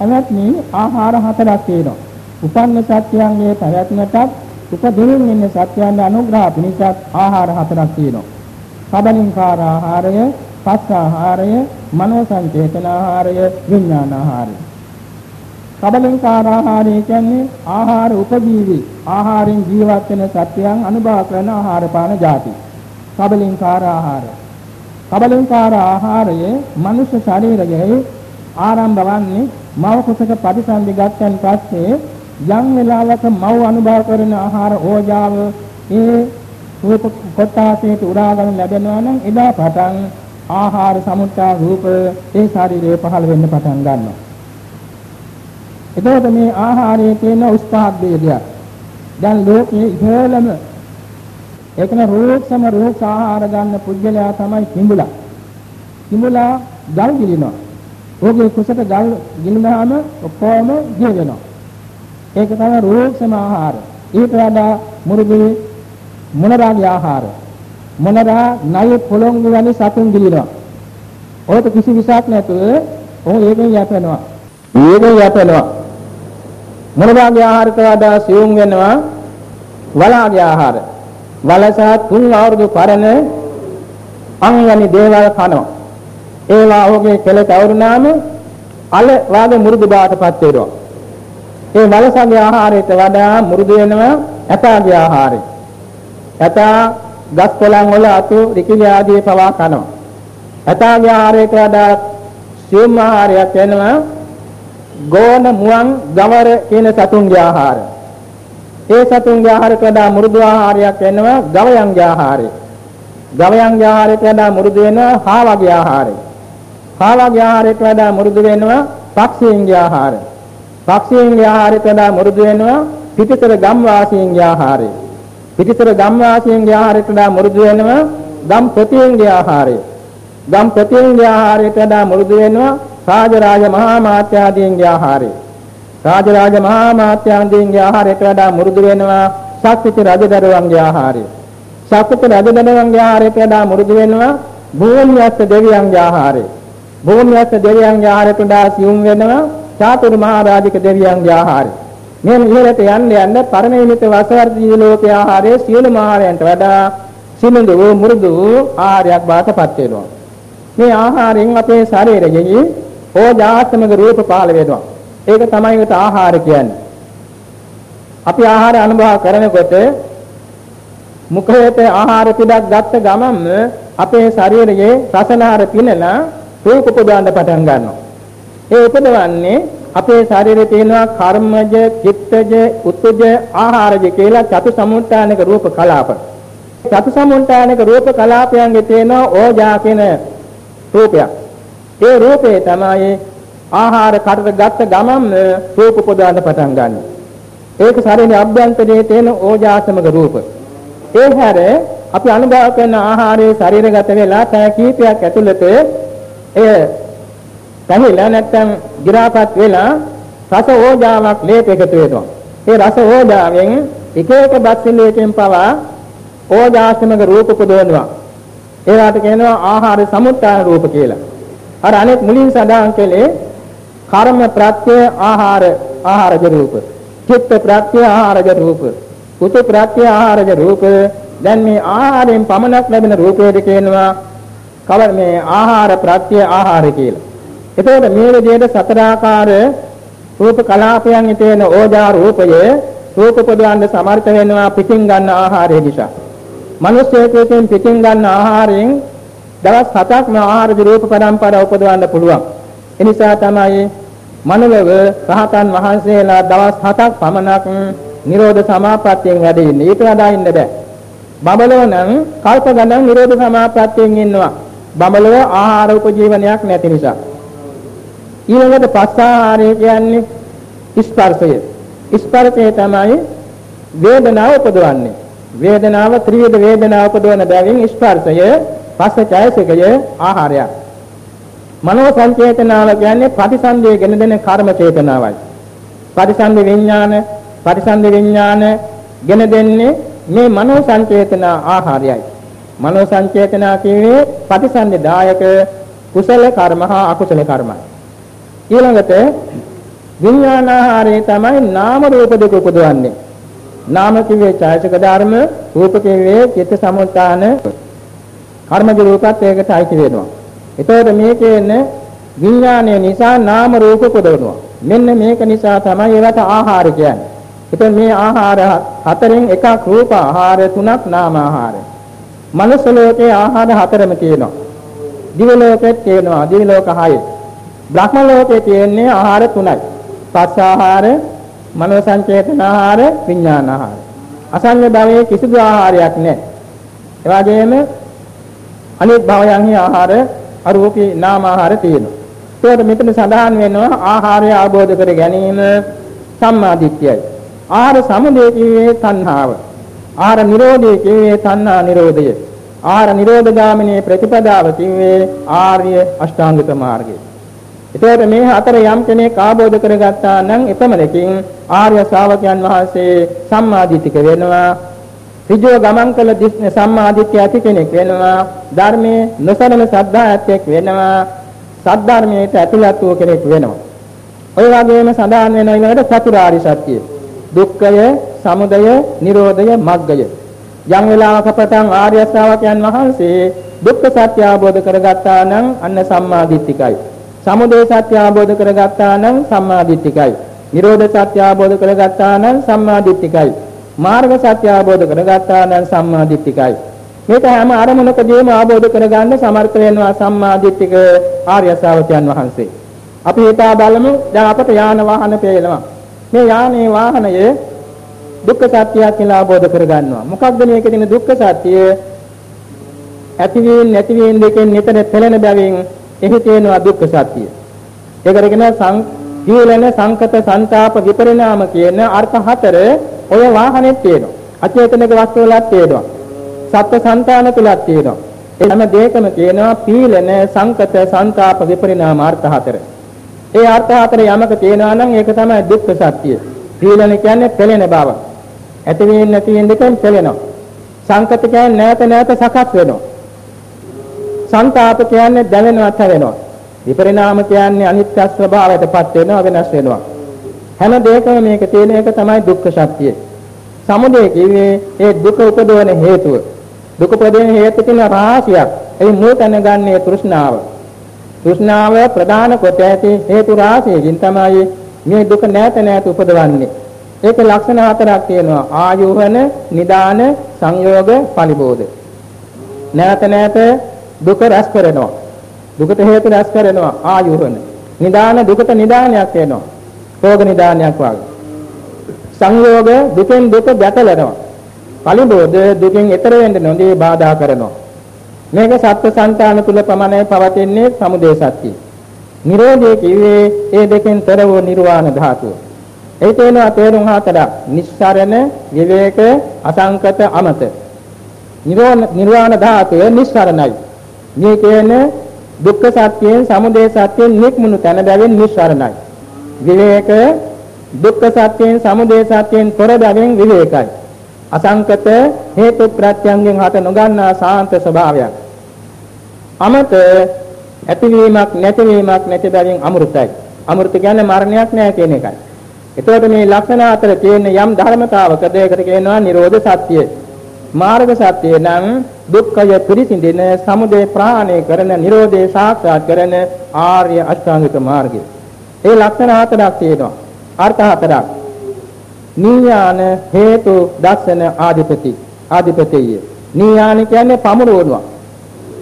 එවත්නි ආහාර හතරක් තියෙනවා. උපන්න සත්‍යයන්ගේ පැවැත්මටත් උපදිනින් ඉන්න සත්‍යයන්ගේ අනුග්‍රහ පිණිසත් ආහාර හතරක් තියෙනවා. කබලින්කාර ආහාරය, පස්ස ආහාරය, මනෝ සංචේතන ආහාරය, විඥාන ආහාරය. කබලින්කාර ආහාරය කියන්නේ ආහාර උපජීවි ආහාරෙන් ජීවත් වෙන සත්‍යයන් අනුභව කරන ආහාර පාන જાති. කබලින්කාර ආහාරය. කබලින්කාර ආහාරයේ මනුෂ්‍ය ශරීරයේ ආරම්භ වන්නේ මව කුසක ප්‍රතිසන්දි ගත්තන් පස්සේ යම් වෙලාවක මව අනුභව කරන ආහාර ඕජාව ඒ රූප කොටාසයට උරාගෙන ලැබෙනවා නම් එදා පටන් ආහාර සමුත්තා රූප ඒ ශරීරයේ පහළ වෙන්න පටන් ගන්නවා. එතකොට මේ ආහාරයේ තියෙන උස්පාද වේදයක්. දැන් ලෝකයේ ඉහළම ඒකන රෝක්ෂම රෝක්ෂ ආහාර ගන්න පුද්ගලයා තමයි කිඹුලා. කිඹුලා ගල් ගිලිනවා. ඕකේ කුසට ගල් ගිලිනාම ඔක්කොම ජී වෙනවා. ඒක තමයි රෝක්ෂම ආහාර. ඊට වඩා මුරුදු මොනරාගේ ආහාර. මොනරා නයි පොළොංගු වැනි සතුන් ගිලිනවා. ඔයට කිසි විසක් නැතුව ඔහු ඒකෙන් යැපෙනවා. ඒකෙන් යැපෙනවා. මොනවාගේ ආහාරයට වඩා සියුම් වෙනවා වලාගේ ආහාර. වලස තුන් අවුරුදු පරණ අංගනි දේවල් කනවා. ඒවා ඔහුගේ කෙලට අවුරුනාම අල වාගේ මුරුදු බාටපත් වෙනවා. ඒ වලසගේ ආහාරයට වඩා මුරුදු වෙනවා ඇතාගේ ආහාරය. ඇතා ගස් කොළන් වල අතු රිකිලි ආදී පවා කනවා. ඇතාගේ ආහාරයට වඩා සියුම් ආහාරයක් වෙනවා ගෝන මුවන් ගවර කියන සතුන්ගේ ආහාර. ඒ සතුන්ගේ ආහාරයට වඩා මෘදු ආහාරයක් වෙනවා ගවයන්ගේ ආහාරය. ගවයන්ගේ ආහාරයට වඩා මෘදු වෙනවා හාවගේ ආහාරය. හාවගේ ආහාරයට වඩා මෘදු වෙනවා පක්ෂීන්ගේ ආහාරය. පක්ෂීන්ගේ ආහාරයට වඩා මෘදු වෙනවා පිටිතර ගම් වාසීන්ගේ ආහාරය. පිටිතර ගම් වාසීන්ගේ ආහාරයට වඩා මෘදු වෙනවා ගම් ප්‍රතියන්ගේ ආහාරය. ගම් ප්‍රතියන්ගේ ආහාරයට වඩා මෘදු වෙනවා රාජරාජ මහා මාත්‍යාදීන්ගේ ආහාරය. රාජරාජ මහා මාත්‍යාදීන්ගේ ආහාරයට වඩා මෘදු වෙනවා ශක්තිති රජදරුවන්ගේ ආහාරය. ශක්තිති රජදරුවන්ගේ ආහාරයට වඩා මෘදු වෙනවා භූමියස්ස දෙවියන්ගේ ආහාරය. භූමියස්ස දෙවියන්ගේ ආහාරයට වඩා සියුම් වෙනවා චාතුරු මහා රාජික දෙවියන්ගේ ආහාරය. මේ ඉහළට යන්න යන්න පරමේනිත වසවර්ධී ලෝකයේ ආහාරයේ සියලුම ආහාරයන්ට වඩා සිනිඳු මෘදු ආහාරයක් බාටපත් වෙනවා. මේ ආහාරයෙන් අපේ ශරීරයේ ඕජාත්මක රූප පහළ වෙනවා. ඒක තමයි ඒකට ආහාර කියන්නේ. අපි ආහාර අනුභව කරනකොට මුඛයට ආහාර පිටක් ගත්ත ගමන්ම අපේ ශරීරයේ රසනාර පිනලා රූප උපදවන්න පටන් ගන්නවා. ඒ උපදවන්නේ අපේ ශරීරයේ තියෙනවා කර්මජ, චිත්තජ, උත්තුජ, ආහාරජ කියලා චතු සමුත්ථානික රූප කලාප. චතු සමුත්ථානික රූප කලාපයන්ගේ තියෙන ඕජා කියන රූපයක්. ඒ රූපේ තමයි ආහාර කටට ගත්ත ගමන්ම රූප පොදාන්න පටන් ගන්න. ඒක ශරීරයේ අභ්‍යන්තරයේ තියෙන ඕජාසමක රූප. ඒ හැර අපි අනුභව කරන ආහාරයේ ශරීරගත වෙලා තය කීපයක් ඇතුළත එය පැහිලා නැත්තම් ගිරාපත් වෙලා රස ඕජාවක් ලේප එකතු වෙනවා. ඒ රස ඕජාවෙන් එක එක බස්සිලයකින් පවා ඕජාසමක රූප පොදවනවා. ඒවට කියනවා ආහාර සමුත්ථාන රූප කියලා. අර අනෙක් මුලින් සඳහන් කළේ කර්ම ප්‍රත්‍ය ආහාර ආහාරජ රූප. චිත්ත ප්‍රත්‍ය ආහාරජ රූප. කුතු ප්‍රත්‍ය ආහාරජ රූප. දැන් මේ ආහාරයෙන් පමණක් ලැබෙන රූපයද කියනවා කවර මේ ආහාර ප්‍රත්‍ය ආහාර කියලා. එතකොට මේ විදිහට සතර ආකාර රූප කලාපයන් තියෙන ඕජා රූපය රූප පොදවන්න සමර්ථ වෙනවා පිටින් ගන්න ආහාරය නිසා. මිනිස්සෙකුගෙන් පිටින් ගන්න ආහාරයෙන් දවස් 7ක්ම ආහාර රූප පරම්පරාව උපදවන්න පුළුවන්. ඒ නිසා තමයි මනලව රහතන් වහන්සේලා දවස් 7ක් පමණක් නිරෝධ සමාපත්තියෙන් වැඩ ඉන්නේ. ඊට වඩා ඉන්න බෑ. බබලව නම් කල්ප ගණන් නිරෝධ සමාපත්තියෙන් ඉන්නවා. බබලව ආහාර උපජීවනයක් නැති නිසා. ඊළඟට පස් ආහාරය කියන්නේ ස්පර්ශය. ස්පර්ශය තමයි වේදනාව උපදවන්නේ. වේදනාව ත්‍රිවිධ වේදනාව උපදවන බැවින් ස්පර්ශය පස්ස ඡයසිකය ආහාරයක්. මනෝ සංචේතනාව කියන්නේ ප්‍රතිසන්දිය ගෙන දෙන කර්ම චේතනාවයි. ප්‍රතිසන්දි විඥාන ප්‍රතිසන්දි විඥාන ගෙන දෙන්නේ මේ මනෝ සංචේතන ආහාරයයි. මනෝ සංචේතනා කියවේ ප්‍රතිසන්දි දායක කුසල කර්ම හා අකුසල කර්මයි. ඊළඟට විඥානාහාරය තමයි නාම රූප දෙක උපදවන්නේ. නාම කිව්වේ ඡායසික ධර්ම, රූප කිව්වේ චිත්ත සමුත්ථාන කර්මජ රූපත් ඒකට අයිති වෙනවා. එතකොට මේකේන විඥානය නිසා නාම රූප උපදවනවා. මෙන්න මේක නිසා තමයි ඒවට ආහාර කියන්නේ. එතකොට මේ ආහාර හතරෙන් එකක් රූප ආහාර තුනක් නාම ආහාර. මනුස්ස ලෝකේ ආහාර හතරම තියෙනවා. දිව ලෝකෙත් තියෙනවා. දිව ලෝක හයයි. බ්‍රහ්ම ලෝකේ තියෙන්නේ ආහාර තුනයි. පස් ආහාර, මනෝ සංචේතන ආහාර, විඥාන ආහාර. අසංග භවයේ කිසිදු ආහාරයක් නැහැ. ඒ වගේම අනිත් භවයන්හි ආහාර අරූපී නාම ආහාර තියෙනවා. ඒකට මෙතන සඳහන් වෙනවා ආහාරය ආબોධ කර ගැනීම සම්මාදිට්ඨියයි. ආහාර සමුදය කියේ තණ්හාව. ආහාර නිරෝධය කියේ තණ්හා නිරෝධය. ආහාර නිරෝධ ගාමිනී ප්‍රතිපදාව කියේ ආර්ය අෂ්ටාංගික මාර්ගය. එතකොට මේ හතර යම් කෙනෙක් ආબોධ කරගත්තා නම් එපමණකින් ආර්ය ශ්‍රාවකයන් වහන්සේ සම්මාදිටික වෙනවා. ඍජුව ගමන් කළ දිස්න සම්මාදිට්ඨිය ඇති කෙනෙක් වෙනවා. ධර්මයේ නොසලන සද්ධායත්වයක් වෙනවා. සද්ධර්මයට ඇතුළත් වූ කෙනෙක් වෙනවා. ඔය වගේම සඳහන් වෙන ඊළඟට චතුරාර්ය සත්‍යය. දුක්ඛය, සමුදය, නිරෝධය, මග්ගය. යම් වෙලාවක පටන් ආර්ය ශ්‍රාවකයන් වහන්සේ දුක්ඛ සත්‍ය අවබෝධ කරගත්තා නම් අන්න සම්මාදිට්ඨිකයි. සමුදය සත්‍ය අවබෝධ කරගත්තා නම් සම්මාදිට්ඨිකයි. නිරෝධ සත්‍ය අවබෝධ කරගත්තා නම් සම්මාදිට්ඨිකයි. මාර්ග සත්‍ය අවබෝධ කරගත්තා නම් සම්මාදිට්ඨිකයි. මේක හැම අරමුණකදීම අවබෝධ කරගන්න සමර්ථ වෙනවා සම්මාදිට්ඨික ආර්ය ශ්‍රාවකයන් වහන්සේ. අපි හිතා බලමු දැන් අපට යාන වාහන පේනවා. මේ යානේ වාහනය දුක්ඛ සත්‍යය කියලා අවබෝධ කරගන්නවා. මොකක්ද මේකේ තියෙන දුක්ඛ සත්‍යය? ඇතිවීම නැතිවීම දෙකෙන් නිතර පෙළෙන බැවින් එහි තියෙනවා දුක්ඛ සත්‍යය. ඒකට කියනවා සං දීලන සංකත සංతాප විපරිණාම කියන අර්ථ හතර ඔය වාහනේත් තියෙනවා. අචේතනික වස්තු වලත් තියෙනවා. සත්ව సంతාන තුලත් තියෙනවා. ඒ හැම දෙයකම තියෙනවා පීලන සංකත සංతాප විපරිණාම අර්ථ හතර. ඒ අර්ථ හතර යමක තියෙනවා නම් ඒක තමයි දුක්ඛ සත්‍ය. පීලන කියන්නේ පෙළෙන බව. ඇති වෙන්නේ නැති වෙන දෙකෙන් පෙළෙනවා. සංකත කියන්නේ නැවත නැවත සකස් වෙනවා. සංతాප කියන්නේ දැවෙනවත් වෙනවා. විපරිණාම කියන්නේ අනිත්‍ය ස්වභාවයටපත් වෙනවා වෙනස් වෙනවා. හැම දෙයකම මේක තියෙන එක තමයි දුක්ඛ සත්‍යය. සමුදය කිව්වේ ඒ දුක උපදවන හේතුව. දුක උපදින හේතු තියෙන රාශියක්. ඒ මුල් තැනගන්නේ තෘෂ්ණාව. තෘෂ්ණාව ප්‍රධාන කොට ඇති හේතු රාශියකින් තමයි මේ දුක නැත නැත උපදවන්නේ. ඒක ලක්ෂණ හතරක් තියෙනවා. ආයෝහන, නිදාන, සංයෝග, පරිබෝධ. නැත නැත දුක රැස් කරනවා. දුකට හේතු රැස් කරනවා ආයෝහන. නිදාන දුකට නිදානයක් වෙනවා. රෝග නිදානයක් වගේ. සංයෝග දුකෙන් දුක ගැටලනවා. පරිබෝධ දුකෙන් එතර වෙන්න නොදී බාධා කරනවා. මේක සත්‍ය සංතාන තුල පමණයි පවතින්නේ සමුදේ සත්‍යය. නිරෝධය කිව්වේ ඒ දෙකෙන් තොර වූ නිර්වාණ ධාතුව. ඒ තේනවා තේරුම් හතරක්. නිස්සරණ, විවේක, අසංකත, අමත. නිර්වාණ ධාතුව නිස්සරණයි. මේ කියන්නේ දුක්ඛ සත්‍යයෙන් සමුදය සත්‍යයෙන් නික්මුණු තැන බැවින් නිස්සරණයි. විවේක දුක්ඛ සත්‍යයෙන් සමුදය සත්‍යයෙන් තොර බැවින් විවේකයි. අසංකත හේතු ප්‍රත්‍යයෙන් හට නොගන්නා සාන්ත ස්වභාවයක්. අමත ඇතිවීමක් නැතිවීමක් නැති බැවින් අමෘතයි. අමෘත කියන්නේ මරණයක් නෑ කියන එකයි. එතකොට මේ ලක්ෂණ අතර තියෙන යම් ධර්මතාවකද ඒකට කියනවා නිරෝධ සත්‍යය. මාර්ග සත්‍යය නම් දුක්ඛය පිරිසිඳින සමුදය ප්‍රහාණය කරන නිරෝධය සාක්ෂාත් කරන ආර්ය අෂ්ටාංගික මාර්ගය. ඒ ලක්ෂණ හතරක් තියෙනවා. අර්ථ හතරක්. නීයාන හේතු දස්සන ආධිපති ආධිපතිය. නීයාන කියන්නේ පමුණුවනවා.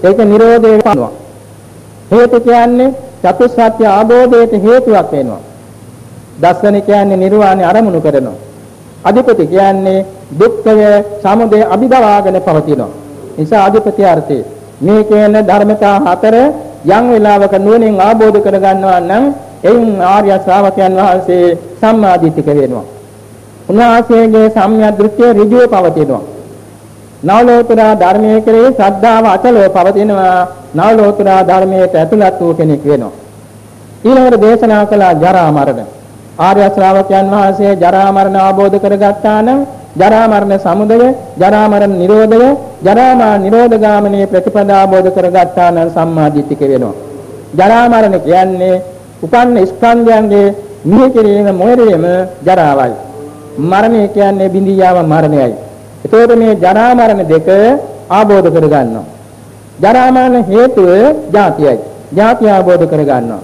ඒක නිරෝධේ පමුණුවා හේතු කියන්නේ චතුස්සත්‍ය ආબોධයට හේතුවක් වෙනවා. දස්සන කියන්නේ නිර්වාණය අරමුණු කරනවා. අධිපති කියන්නේ දුක්ඛය සමුදය අභිදවාගෙන පවතිනවා. නිසා අධිපති අර්ථය මේ කියන ධර්මතා හතර යම් වෙලාවක නුවණින් ආબોධ කරගන්නවා නම් එයින් ආර්ය ශ්‍රාවකයන් වහන්සේ සම්මාදිටික වෙනවා උන්වහන්සේගේ සම්‍යක් දෘෂ්ටිය ඍජුව පවතිනවා. නවලෝතර ධර්මයේ කෙරෙහි ශ්‍රද්ධාව අචලව පවතිනවා. නවලෝතර ධර්මයට ඇතුළත් වූ කෙනෙක් වෙනවා. ඊළඟට දේශනා කළ ජරා මරණ. ආර්ය ශ්‍රාවකයන් වහන්සේ ජරා මරණ අවබෝධ කරගත්තා නම් ජරා මරණ සමුදය, ජරා මරණ නිරෝධය, ජරා මරණ නිරෝධ ගාමිනී ප්‍රතිපදා අවබෝධ කරගත්තා නම් සම්මාදිට්ඨික වෙනවා. ජරා මරණ කියන්නේ උපන්න ස්කන්ධයන්ගේ මිහි කිරීම මොහරීම ජරාවයි. මරණය කියන්නේ බිඳියාව මරණයයි. ඒතකොට මේ ජරා මරණ දෙක ආબોධ කරගන්නවා. ජරා මරණ හේතුව ජාතියයි. ජාතිය ආબોධ කරගන්නවා.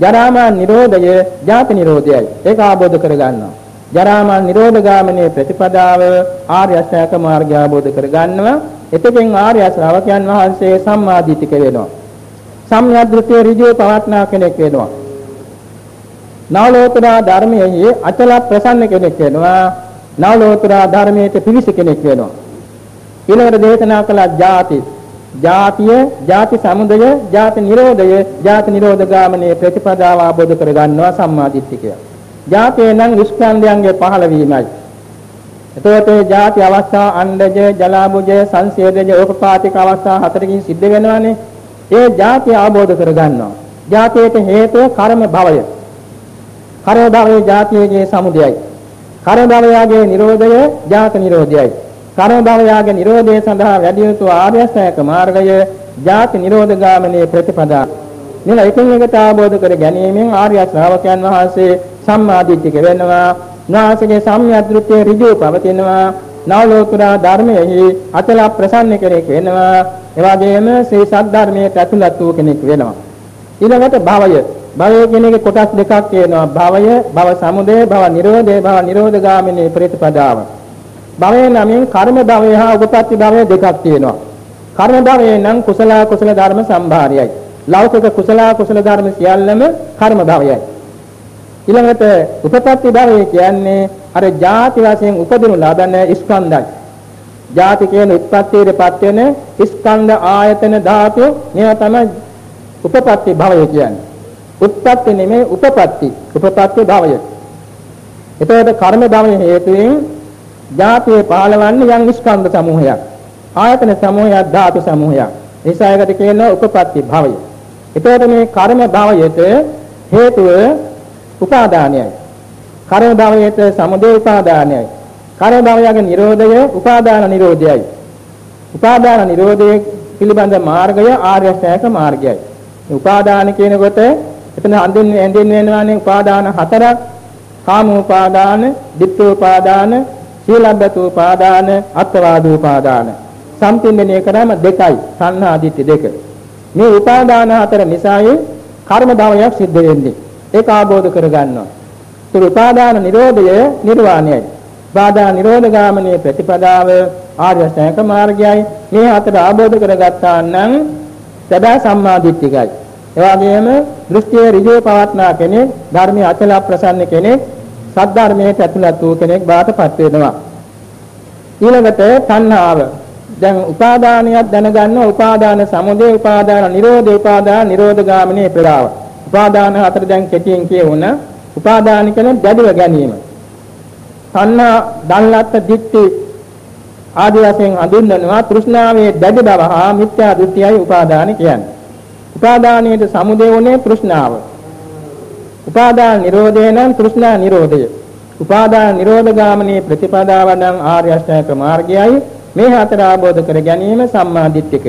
ජරා මරණ නිරෝධය ජාති නිරෝධයයි. ඒක ආબોධ කරගන්නවා. ජරා මරණ නිරෝධගාමිනී ප්‍රතිපදාව ආර්ය අෂ්ටාංග මාර්ගය ආબોධ කරගන්නවා. එතකින් ආර්ය ශ්‍රාවකයන් වහන්සේ සම්මාදිටික වෙනවා. සම්මාදිටිය ඍජුව පවත්නා කෙනෙක් වෙනවා. නවලෝතුරා ධර්මයේ අචල ප්‍රසන්න කෙනෙක් වෙනවා. නවලෝතුරා ධර්මයේ පිවිසි කෙනෙක් වෙනවා. ඊළඟට දේශනා කළ ජාති ජාතිය, ජාති සමුදය, ජාති නිරෝධය, ජාති නිරෝධ ගාමනයේ ප්‍රතිපදාව ආબોධ කරගන්නවා සම්මාදිට්ඨිකය. ජාතිය නම් විස්කන්ධයන්ගේ 15 වීමයි. එතකොට මේ ಜಾති අවස්ථා අණ්ඩජ ජලාභුජ සංසේදජ උපපාතික අවස්ථා හතරකින් සිද්ධ වෙනවානේ. ඒ ಜಾති ආબોධ කරගන්නවා. ಜಾතියට හේතුව කර්ම භවය. කර්ම භවයේ ජාතියේ සමුදයයි. කර්ම භවයගේ නිරෝධය ජාති නිරෝධයයි. කර්ම භවයාගේ නිරෝධය සඳහා වැඩි යුතු ආර්ය අෂ්ටාංග මාර්ගය ජාති නිරෝධ ගාමනයේ ප්‍රතිපදා. මෙල එකින් එකට ආબોධ කර ගැනීමෙන් ආර්ය ශ්‍රාවකයන් වහන්සේ සම්මාදිට්ඨික වෙනවා. නාසයේ සම්‍යද්ෘත්‍ය ඍජුව පවතිනවා. නවලෝතර ධර්මයෙහි අචල ප්‍රසන්න කෙනෙක් වෙනවා. එවාගෙම ශ්‍රී සද්ධර්මයේ ඇතුළත් වූ කෙනෙක් වෙනවා. ඊළඟට භවය භවය කියන එක කොටස් දෙකක් තියෙනවා භවය භව සමුදය භව නිරෝධය භව නිරෝධ ගාමිනී ප්‍රතිපදාව භවය නමින් කර්ම භවය හා උපපත්ති භවය දෙකක් තියෙනවා. කර්ම භවය නම් කුසල කුසල ධර්ම සම්භාරයයි. ලෞකික කුසල කුසල ධර්ම සියල්ලම කර්ම භවයයි. ඊළඟට උපපත්ති භවය කියන්නේ අර ಜಾති වශයෙන් උපදිනු ලබන ස්කන්ධයි. ಜಾති කියන උත්පත්තියටපත් වෙන ස්කන්ධ ආයතන ධාතු මේවා තමයි උපපත්ති භවය කියන්නේ. උත්පත්ති නෙමෙයි උපපත්ති. උපපත්ති භවය. එතකොට කර්ම භවය හේතුවෙන් ජාතිය පාලවන්නේ යම් ස්කන්ධ සමූහයක්. ආයතන සමූහයක් ධාතු සමූහයක්. නිසා ඒකට කියනවා උපපත්ති භවය. එතකොට මේ කර්ම භවයට හේතුව උපාදානයයි. කර්ම භවයට සමුදය උපාදානයයි. කර්ම භවයගේ නිරෝධය උපාදාන නිරෝධයයි. උපාදාන නිරෝධය පිළිබඳ මාර්ගය ආර්ය අෂ්ටාංග මාර්ගයයි. උපාදාන කියනකොට එතන හඳුන්වන්නේ ඇඳින් වෙනවානේ උපාදාන හතරක්. කාම උපාදාන, ditth උපාදාන, සීලබ්බතෝපාදාන අත්වාදෝපාදාන සම්පින්දනය කරාම දෙකයි. සංහා දිට්ඨි දෙක. මේ උපාදාන හතර නිසායි කර්ම භවයක් සිද්ධ වෙන්නේ. ඒක ආબોධ කරගන්නවා. ඒ උපාදාන නිරෝධය නිර්වාණයයි. උපාදාන නිරෝධ ගාමනයේ ප්‍රතිපදාව ආර්ය අෂ්ටාංග මාර්ගයයි. මේ හතර ආબોධ කරගත්තා නම් සදා සම්මා දිට්ඨිකයි එවාගෙම දෘෂ්ටිය ඍජුව පවත්නා කෙනෙක් ධර්මයේ අචල ප්‍රසන්න කෙනෙක් සද්ධර්මයේ ඇතුළත් වූ කෙනෙක් බාටපත් වෙනවා. ඊළඟට තණ්හාව. දැන් උපාදානියක් දැනගන්න උපාදාන සමුදය උපාදාන නිරෝධ උපාදාන නිරෝධ ගාමිනී ප්‍රාව. උපාදාන හතර දැන් කෙටියෙන් කියවුණ උපාදාන කියන දැඩිව ගැනීම. තණ්හා දල්ලත් දිට්ඨි ආදී වශයෙන් හඳුන්වනවා තෘෂ්ණාවේ දැඩි බව හා මිත්‍යා දෘෂ්ටියයි උපාදාන කියන්නේ. උපාදානයේ සමුදය වුණේ තෘෂ්ණාව. උපාදාන නිරෝධය නම් තෘෂ්ණා නිරෝධය. උපාදාන නිරෝධ ගාමිනී ප්‍රතිපදාව නම් ආර්ය අෂ්ටාංග මාර්ගයයි. මේ හතර ආબોධ කර ගැනීම සම්මා දිට්ඨික.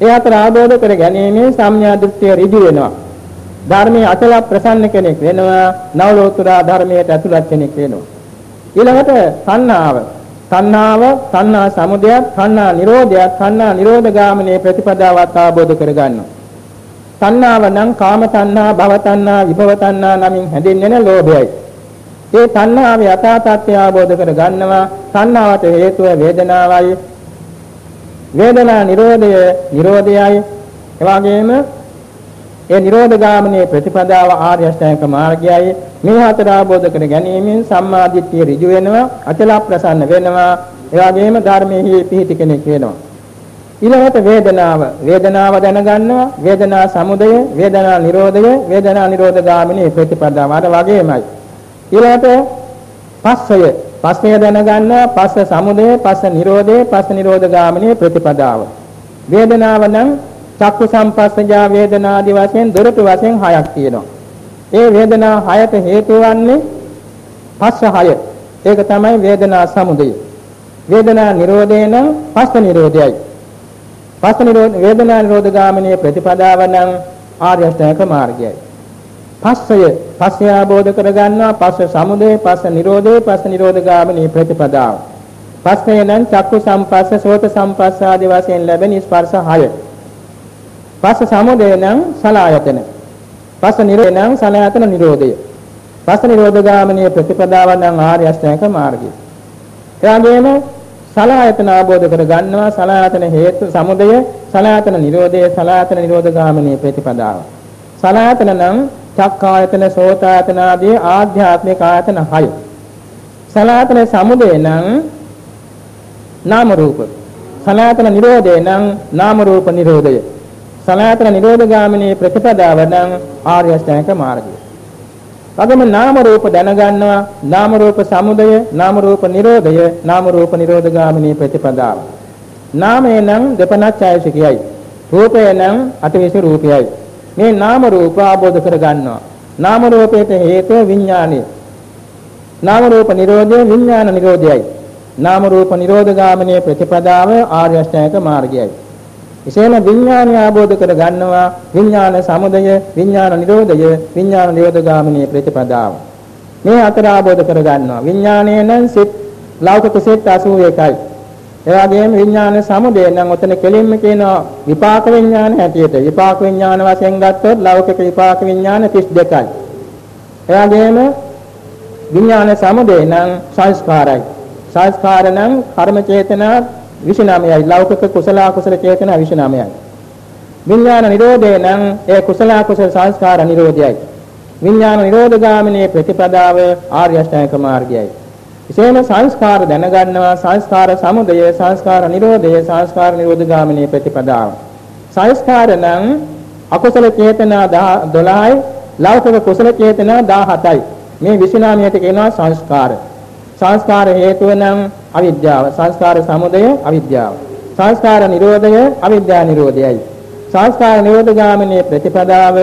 ඒ හතර ආબોධ කර ගැනීමෙන් සම්‍යා දෘෂ්ටිය ඍජු වෙනවා. ධර්මයේ අචල ප්‍රසන්න කෙනෙක් වෙනවා. නවලෝතර ධර්මයට ඇතුළත් කෙනෙක් වෙනවා. ඊළඟට සංනාව තණ්හාව, තණ්හා සමුදය, තණ්හා නිරෝධය, තණ්හා නිරෝධ ගාමිනී ප්‍රතිපදාවත් ආબોධ කරගන්නවා. තණ්හාව නම් කාම තණ්හා, භව තණ්හා, විභව තණ්හා නමින් හැඳින්වෙන ලෝභයයි. ඒ තණ්හාව යථා තත්ත්වය අවබෝධ කර ගන්නවා. තණ්හාවට හේතුව වේදනාවයි. වේදනා නිරෝධය නිරෝධයයි. එවාගෙම ඒ නිරෝධ ගාමිනී ප්‍රතිපදාව ආර්ය අෂ්ටාංග මාර්ගයයි. මේ හතර අවබෝධ කර ගැනීමෙන් සම්මා දිට්ඨිය ඍජු වෙනවා, අචල ප්‍රසන්න වෙනවා. එවාගෙම ධර්මයේ පිහිටි කෙනෙක් වෙනවා. ඊළඟට වේදනාව වේදනාව දැනගන්නවා වේදනා සමුදය වේදනා නිරෝධය වේදනා නිරෝධ ගාමිනී ප්‍රතිපදාව අර වගේමයි ඊළඟට පස්සය පස්සය දැනගන්නවා පස්ස සමුදය පස්ස නිරෝධය පස්ස නිරෝධ ගාමිනී ප්‍රතිපදාව වේදනාව නම් චක්කු සම්පස්සජා වේදනා ආදී වශයෙන් දොරටු වශයෙන් හයක් තියෙනවා ඒ වේදනා හයට හේතු වන්නේ පස්ස හය ඒක තමයි වේදනා සමුදය වේදනා නිරෝධය නම් පස්ස නිරෝධයයි පස්ස නිරෝධ වේදනා නිරෝධ ගාමිනී ප්‍රතිපදාව නම් ආර්ය අෂ්ටාංග මාර්ගයයි. පස්සය පස්සය ආબોධ කරගන්නවා පස්ස සමුදය පස්ස නිරෝධය පස්ස නිරෝධ ගාමිනී ප්‍රතිපදාව. පස්සය නම් චක්කු සම්පස්ස සෝත සම්පස්ස ආදී වශයෙන් ලැබෙන ස්පර්ශ 6. පස්ස සමුදය නම් සලායතන. පස්ස නිරෝධය නම් සලායතන නිරෝධය. පස්ස නිරෝධ ගාමිනී ප්‍රතිපදාව නම් ආර්ය අෂ්ටාංග මාර්ගය. එවාගෙම සලආයතන ආબોධ කර ගන්නවා සලආයතන හේතු සමුදය සලආයතන නිරෝධය සලආයතන නිරෝධ ගාමිනී ප්‍රතිපදාව සලආයතන නම් චක්කායතන සෝතායතන ආදී ආධ්‍යාත්මික ආයතන 6 සලආයතන සමුදය නම් නාම රූප සනාතන නිරෝධය නම් නාම රූප නිරෝධය. සනාතන නිරෝධ ගාමිනී ප්‍රතිපදාව නම් ආර්ය අෂ්ටාංග මාර්ගය. වගේම නාම රූප දැනගන්නවා නාම රූප සමුදය නාම රූප නිරෝධය නාම රූප නිරෝධ ගාමිනී ප්‍රතිපදාව. නාමය නම් දෙපණච්ඡායසිකයයි. රූපය නම් අටවිස රූපයයි. මේ නාම රූප ආબોධ කර ගන්නවා. නාම රූපයට හේතුව විඥානය. නාම රූප නිරෝධය විඥාන නිරෝධයයි. නාම රූප නිරෝධ ගාමිනී ප්‍රතිපදාව ආර්ය අෂ්ටාංග මාර්ගයයි. එසේම විඥානය ආબોධ කර ගන්නවා විඥාන සමුදය විඥාන නිරෝධය විඥාන නිරෝධ ගාමිනී ප්‍රතිපදාව. මේ අතර ආબોධ කර ගන්නවා. විඥානය නම් සිත් ලෞකික සිත් 81යි. ඒ වගේම විඥාන සමුදය නම් ඔතන කෙලින්ම කියනවා විපාක විඥාන හැටියට. විපාක විඥාන වශයෙන් ගත්තොත් ලෞකික විපාක විඥාන 32යි. ඒ වගේම විඥාන සමුදය නම් සංස්කාරයි. සංස්කාර නම් කර්ම චේතනා 29යි. ලෞකික කුසල අකුසල චේතනා 29යි. විඥාන නිරෝධය නම් ඒ කුසල අකුසල සංස්කාර නිරෝධයයි. විඥාන නිරෝධගාමිනී ප්‍රතිපදාව ආර්ය අෂ්ටාංග මාර්ගයයි. එසේම සංස්කාර දැනගන්නවා සංස්කාර සමුදය සංස්කාර නිරෝධය සංස්කාර නිරෝධගාමිනී ප්‍රතිපදාව. සංස්කාර නම් අකුසල චේතනා 12යි ලෞකික කුසල චේතනා 17යි. මේ 29ට කියනවා සංස්කාර. සංස්කාර හේතුව නම් අවිද්‍යාව. සංස්කාර සමුදය අවිද්‍යාව. සංස්කාර නිරෝධය අවිද්‍යා නිරෝධයයි. සංස්කාර නිරෝධගාමිනී ප්‍රතිපදාව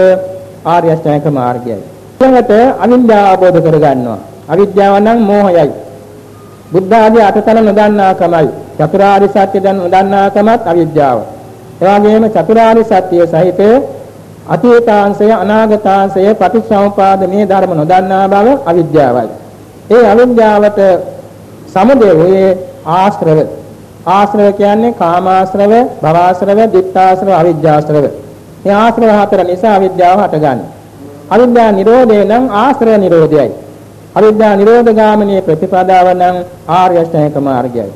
ආර්ය අෂ්ටාංග මාර්ගයයි. ඊළඟට අවිද්‍යාව අවබෝධ කරගන්නවා. අවිද්‍යාව නම් මෝහයයි. බුද්ධ ආදී අටතන නොදන්නාකමයි. චතුරාර්ය සත්‍ය දැන නොදන්නාකමත් අවිද්‍යාව. ඒ වගේම චතුරාර්ය සත්‍ය සහිත අතීතාංශය අනාගතාංශය ප්‍රතිසම්පාද මේ ධර්ම නොදන්නා බව අවිද්‍යාවයි. ඒ අවිද්‍යාවට සමුදය වූයේ ආශ්‍රව. ආශ්‍රව කියන්නේ කාමාශ්‍රව, භවආශ්‍රව, ditthාශ්‍රව, අවිජ්ජාශ්‍රව. මේ ආශ්‍රව හතර නිසා අවිද්‍යාව හටගන්නේ. අවිද්‍යා නිරෝධය නම් ආශ්‍රව නිරෝධයයි. අවිද්‍යා නිරෝධගාමිනී ප්‍රතිපදාව නම් ආර්ය අෂ්ටාංගික මාර්ගයයි.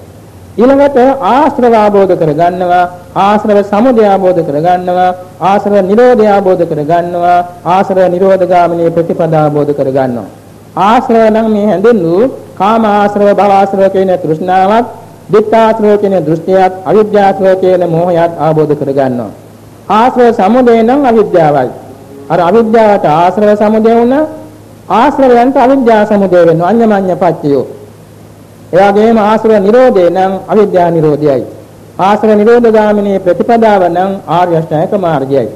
ඊළඟට ආශ්‍රව ආબોධ කරගන්නවා ආශ්‍රව සමුදය ආબોධ කරගන්නවා ආශ්‍රව නිරෝධය ආબોධ කරගන්නවා ආශ්‍රව නිරෝධගාමිනී ප්‍රතිපදාව ආબોධ කරගන්නවා ආශ්‍රව නම් මේ හැඳින්වූ කාම ආශ්‍රව භව ආශ්‍රව කියන තෘෂ්ණාවත් ditthාශ්‍රව කියන දෘෂ්ටියත් අවිද්‍යාශ්‍රව කියන මෝහයත් ආબોධ කරගන්නවා. ආශ්‍රව සමුදය නම් අවිද්‍යාවයි. අර අවිද්‍යාවට ආශ්‍රව සමුදය වුණා ආශ්‍රවයන්ට අවිද්‍යා සමුදය වෙනවා. අඤ්ඤමඤ්ඤ පච්චයෝ. ඒ වගේම ආශ්‍රව නිරෝධය නම් අවිද්‍යා නිරෝධයයි. ආශ්‍රව නිරෝධ ගාමිනී ප්‍රතිපදාව නම් ආර්ය අෂ්ටාංග මාර්ගයයි.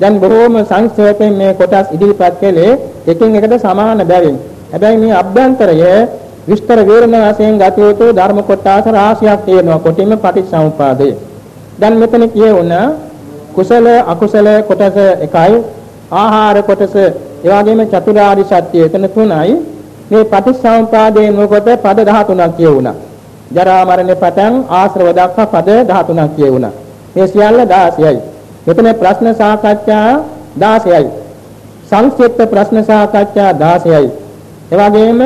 දැන් බොහෝම සංක්ෂේපයෙන් මේ කොටස් ඉදිරිපත් කළේ එකින් එකට සමාන බැවින්. හැබැයි මේ අභ්‍යන්තරය විස්තර විවරණ වශයෙන් ගත යුතු ධර්ම කොටස් රාශියක් තියෙනවා කොටින්ම පටිච්චසමුපාදය දැන් මෙතන කියවුණ කුසල අකුසල කොටස එකයි ආහාර කොටස ඒ වගේම චතුරාර්ය සත්‍ය එතන තුනයි මේ පටිච්චසමුපාදයේ මොකද පද 13ක් කියවුණා. ජරා මරණ පතන් ආශ්‍රව දක්වා පද 13ක් කියවුණා. මේ සියල්ල 16යි. මෙතන ප්‍රශ්න සාකච්ඡා 16යි. සංක්ෂිප්ත ප්‍රශ්න සාකච්ඡා 16යි. ඒ වගේම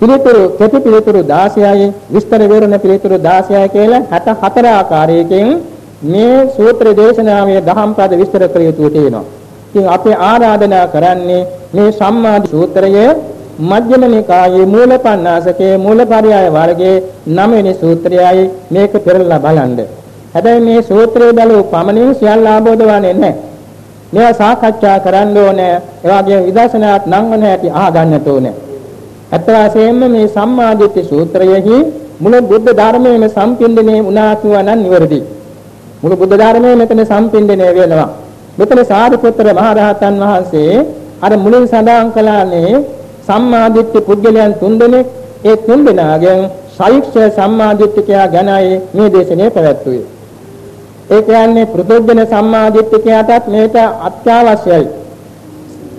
පිළිතුරු කෙටි පිළිතුරු 16යි විස්තර විවරණ පිළිතුරු 16යි කියලා 64 ආකාරයකින් මේ සූත්‍ර දේශනාවේ දහම් පද විස්තර කර යුතු තියෙනවා. ඉතින් අපි ආරාධනා කරන්නේ මේ සම්මාදි සූත්‍රයේ මජ්ක්‍ධිම නිකායේ මූලපණ්ණාසකේ මූලපරයය වර්ගයේ 9 වෙනි සූත්‍රයයි මේක පෙරලා බලන්න. හැබැයි මේ සූත්‍රය බලව පමණින් සියල්ල ආબોධ වන්නේ නැහැ. මේවා සාකච්ඡා කරන්න ඕනේ. ඒ වගේම විදර්ශනාත් නම් වන හැටි අහගන්නට ඕනේ. අත් වශයෙන්ම මේ සම්මාදිට්ඨි සූත්‍රයෙහි මුළු බුද්ධ ධර්මයේම සම්පින්දනේ වුණා කියනවා නම් නිවැරදි. මුළු බුද්ධ ධර්මයේ මෙතන සම්පින්දනේ වෙනවා. මෙතන සාරිපුත්‍ර මහරහතන් වහන්සේ අර මුලින් සඳහන් කළානේ සම්මාදිට්ඨි පුද්ගලයන් තුන්දෙනෙක් ඒ තුන්දෙනාගෙන් සෛක්ෂ සම්මාදිට්ඨිකයා ගැනයි මේ දේශනේ පැවැත්වුවේ. ඒ කියන්නේ පෘථුජන සම්මාදිට්ඨිකයාටත් මේක අත්‍යවශ්‍යයි.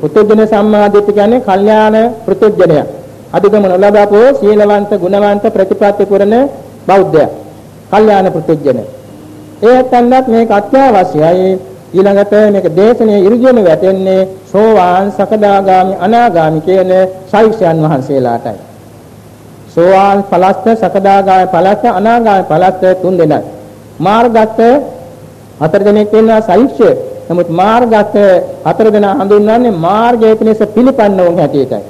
පෘථුජන සම්මාදිට්ඨික කියන්නේ කල්යාණ පෘථුජනය. අධිගම නොලබපෝ සීලවන්ත ගුණවන්ත ප්‍රතිපත්ති පුරන බෞද්ධයා. කල්යාණ පෘථුජන. ඒ තැන්නත් මේක අත්‍යවශ්‍යයි. ඊළඟට මේක දේශනේ ඉර්ජන වැටෙන්නේ සෝවාන් සකදාගාමි අනාගාමි කියන ශෛක්ෂයන් වහන්සේලාටයි. සෝවාන් ඵලස්ත සකදාගාමි ඵලස්ත අනාගාමි ඵලස්ත තුන් දෙනයි. මාර්ගස්ත හතර දෙනෙක් ඉන්නවා ශෛක්ෂය. නමුත් මාර්ගස්ත හතර දෙනා හඳුන්වන්නේ මාර්ගයේ පිණිස පිළිපන්න වුන් හැටියටයි.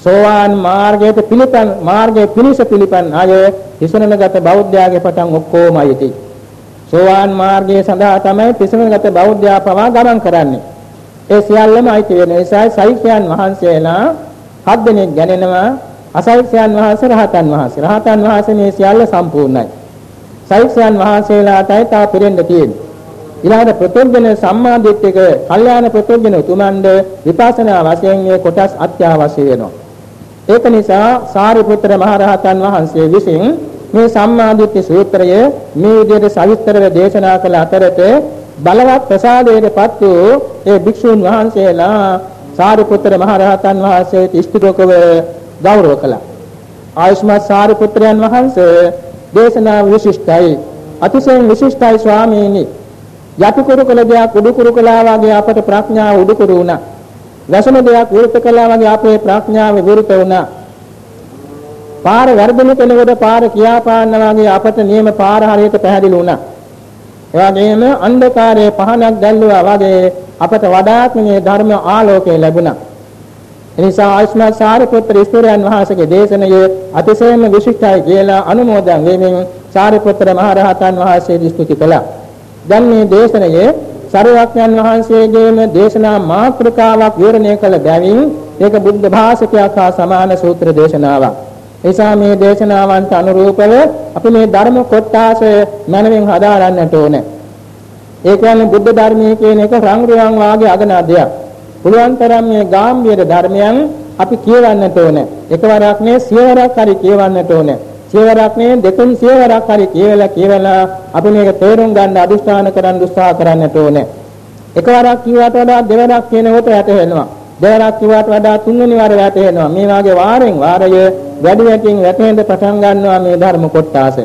සෝවාන් මාර්ගයට පිළිපන් මාර්ගයේ පිනිස පිළිපන් අය තිසරණගත බෞද්ධයාගේ පටන් ඔක්කොමයි ඉති. සෝවාන් මාර්ගයේ සඳහා තමයි තිසරණගත බෞද්ධයා පවා ගමන් කරන්නේ. ඒ සියල්ලම අයිති වෙන නිසා සෛක්‍යයන් වහන්සේලා හත් දෙනෙක් ගැනෙනවා අසෛක්‍යයන් වහන්සේ රහතන් වහන්සේ. රහතන් වහන්සේ මේ සියල්ල සම්පූර්ණයි. සෛක්‍යයන් වහන්සේලාටයි තා පිරෙන්න තියෙන්නේ. ඊළඟට ප්‍රත්‍යඥ සම්මාදිට්ඨික කල්යාණ ප්‍රත්‍යඥ උතුමන්ද විපස්සනා වශයෙන් මේ කොටස් අත්‍යවශ්‍ය වෙනවා. ඒක නිසා සාරිපුත්‍ර මහරහතන් වහන්සේ විසින් මේ සම්මාදිට්ඨි සූත්‍රය මේ විදිහට සවිස්තරව දේශනා කළ අතරත බලවත් ප්‍රසාදයටපත් වූ ඒ භික්ෂුන් වහන්සේලා සාරිපුත්‍ර මහරහතන් වහන්සේට ඉෂ්ටිකව ගෞරව කළා. ආයුෂ්මත් සාරිපුත්‍රයන් වහන්සේ දේශනා විශිෂ්ටයි අතිශයින් විශිෂ්ටයි ස්වාමීනි යටි කුරු කළ දෙයක් උඩු කුරු කළා වගේ අපට ප්‍රඥාව උඩු කුරු වුණා. වැසෙන දෙයක් විරුද්ධ කළා වගේ අපේ ප්‍රඥාව විරුද්ධ වුණා. පාර වැරදින කෙනෙකුට පාර කියා පාන්න වගේ අපට නියම පාර හරියට පැහැදිලි වුණා. ඒ වගේම අන්ධකාරයේ පහනක් දැල්ලුවා වගේ අපට වඩාත් මේ ධර්ම ආලෝකය ලැබුණා. එනිසා ආයුෂ්මත් සාරිපුත්‍ර ඉස්තෝරයන් වහන්සේගේ දේශනයේ අතිශයින්ම විශිෂ්ටයි කියලා අනුමෝදන් වෙමින් සාරිපුත්‍ර මහ රහතන් වහන්සේ ස්තුති කළා. දැන් මේ දේශනයේ සරුවක්ඥන් වහන්සේගේම දේශනා මාතෘකාවක් විවරණය කළ බැවින් ඒක බුද්ධ භාෂිතයක් හා සමාන සූත්‍ර දේශනාවක්. එසා මේ දේශනාවන්ට අනුරූපව අපි මේ ධර්ම කොටස මනමින් හදාරන්නට ඕනේ. ඒ කියන්නේ බුද්ධ ධර්මයේ කියන එක රංගුරයන් වාගේ අගනාදයක්. පුළුවන් තරම් මේ ගාම්භීර ධර්මයන් අපි කියවන්නට ඕනේ. එකවරක් නේ සියවරක් හරි කියවන්නට ඕනේ. සියවරක් නේ දෙතුන් සියවරක් හරි කියලා කියලා අපි මේක තේරුම් ගන්න අදිස්ථාන කරන් උත්සාහ කරන්නට ඕනේ. එකවරක් කිව්වට වඩා දෙවරක් කියනකොට වැටෙනවා. දෙවරක් කිව්වට වඩා තුන්වෙනි වාරේ වැටෙනවා. මේ වාගේ වාරෙන් වාරය වැඩි වැඩියෙන් වැටෙන්න පටන් ගන්නවා මේ ධර්ම කොටස.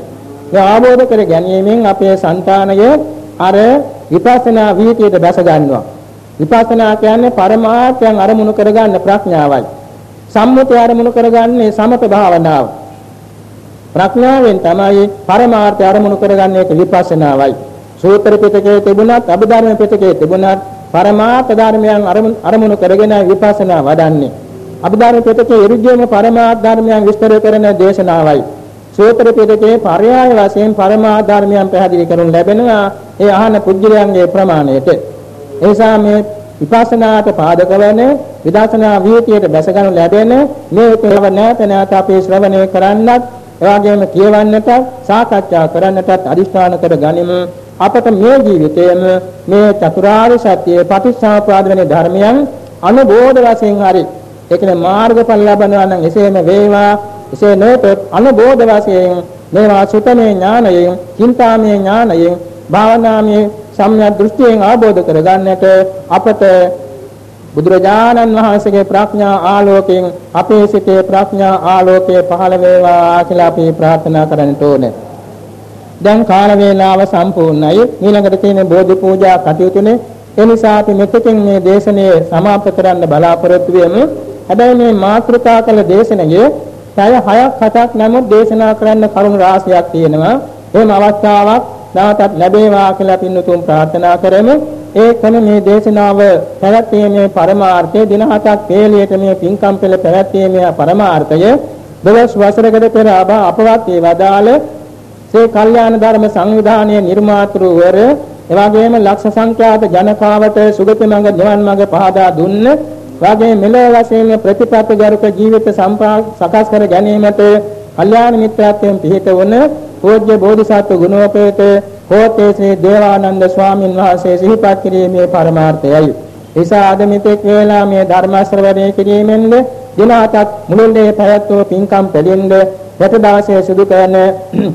මේ ආબોධ කර ගැනීමෙන් අපේ సంతානය අර විපස්සනා වීතියට බැස ගන්නවා. විපස්සනා කියන්නේ පරමාර්ථයන් අරමුණු කරගන්න ප්‍රඥාවයි. සම්මුතිය අරමුණු කරගන්නේ සමත භාවනාවයි. ප්‍රඥාවෙන් තමයි පරමාර්ථය අරමුණු කරගන්නේ ඒක විපස්සනාවයි. සූත්‍ර පිටකයේ තිබුණත් අභිධර්ම පිටකයේ තිබුණත් පරමාර්ථ ධර්මයන් අරමුණු කරගෙන විපස්සනා වඩන්නේ. අභිධර්ම පිටකයේ ඉරිජ්‍යම පරමාර්ථ ධර්මයන් විස්තර කරන දේශනාවයි. සූත්‍ර පිටකයේ පරයාය වශයෙන් පරමාර්ථ ධර්මයන් පැහැදිලි කරනු ලැබෙනවා. ඒ අහන පුජ්‍යලයන්ගේ ප්‍රමාණයට. එනිසා මේ විපස්සනාට පාදක වන විදර්ශනා විහෙතියට බැස ගන්න ලැබෙන මේ උපේව නැත නැත අපේ ශ්‍රවණය කරන්නත් එවාගෙම කියවන්නට සාකච්ඡා කරන්නටත් අදිස්ථාන කර ගනිමු. අපට මේ ජීවිතයේම මේ චතුරාර්ය සත්‍ය පටිච්චසමුප්පාද වෙන ධර්මයන් අනුබෝධ වශයෙන් හරි ඒ කියන්නේ මාර්ගඵල ලබනවා නම් එසේම වේවා. එසේ නොතොත් අනුබෝධ වශයෙන් මේවා සුතමේ ඥානයෙන් චින්තාමේ ඥානයෙන් භාවනාමේ සම්‍යක් දෘෂ්ටියෙන් ආબોධ කරගන්නට අපට බුදුරජාණන් වහන්සේගේ ප්‍රඥා ආලෝකයෙන් අපේ සිතේ ප්‍රඥා ආලෝකය පහළ වේවා කියලා අපි ප්‍රාර්ථනා කරන්නට ඕනේ. දැන් කාල වේලාව සම්පූර්ණයි. ඊළඟට තියෙන බෝධි පූජා කටයුතුනේ. ඒ නිසා අපි මෙතකින් මේ දේශනාව සමාප්ත කරන්න බලාපොරොත්තු වෙමු. හැබැයි මේ මාතෘකා කළ දේශනාවේ පැය 6ක් 7ක් නමුත් දේශනා කරන්න කරුණු රාශියක් තියෙනවා. එහෙම අවස්ථාවක් නැවතත් ලැබේවා කියලා පින්නතුන් ප්‍රාර්ථනා කරමු. ඒකම මේ දේශනාව පැවැත්වීමේ පරමාර්ථය දින හතක් පෙළියට මේ පින්කම් පෙළ පැවැත්වීමේ පරමාර්ථය දවස් වසරකට පෙර අපවත් ඒ වදාළ ශ්‍රී කල්යාණ ධර්ම සංවිධානයේ නිර්මාතෘවර එවාගෙම ලක්ෂ සංඛ්‍යාත ජනකාවට සුගති මඟ නිවන් මඟ පහදා දුන්න වාගේ මෙලොව වශයෙන් ප්‍රතිපත්ති ගරුක ජීවිත සකස් කර ගැනීමට කල්යාණ මිත්‍රත්වයෙන් පිහිට වන පූජ්‍ය බෝධිසත්ව ගුණෝපේත කෝට්ටේ ශ්‍රී දේවානන්ද ස්වාමින් වහන්සේ සිහිපත් කිරීමේ පරමාර්ථයයි. නිසා අද මෙතෙක් වේලා මේ ධර්ම ශ්‍රවණය කිරීමෙන්ද දින හතක් මුළුල්ලේ පැවැත්වූ පින්කම් දෙලින්ද රට දවසේ සිදු කරන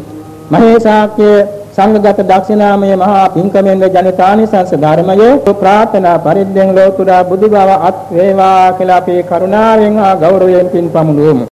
මහේසාක්‍ය සංඝගත දක්ෂිනාමය මහා පින්කමෙන්ද ජනිතානිසංස ධර්මයේ ප්‍රාර්ථනා පරිද්දෙන් ලෝතුරා බුදුබව අත් වේවා කියලා අපි කරුණාවෙන් හා ගෞරවයෙන් පින් පමුණුවමු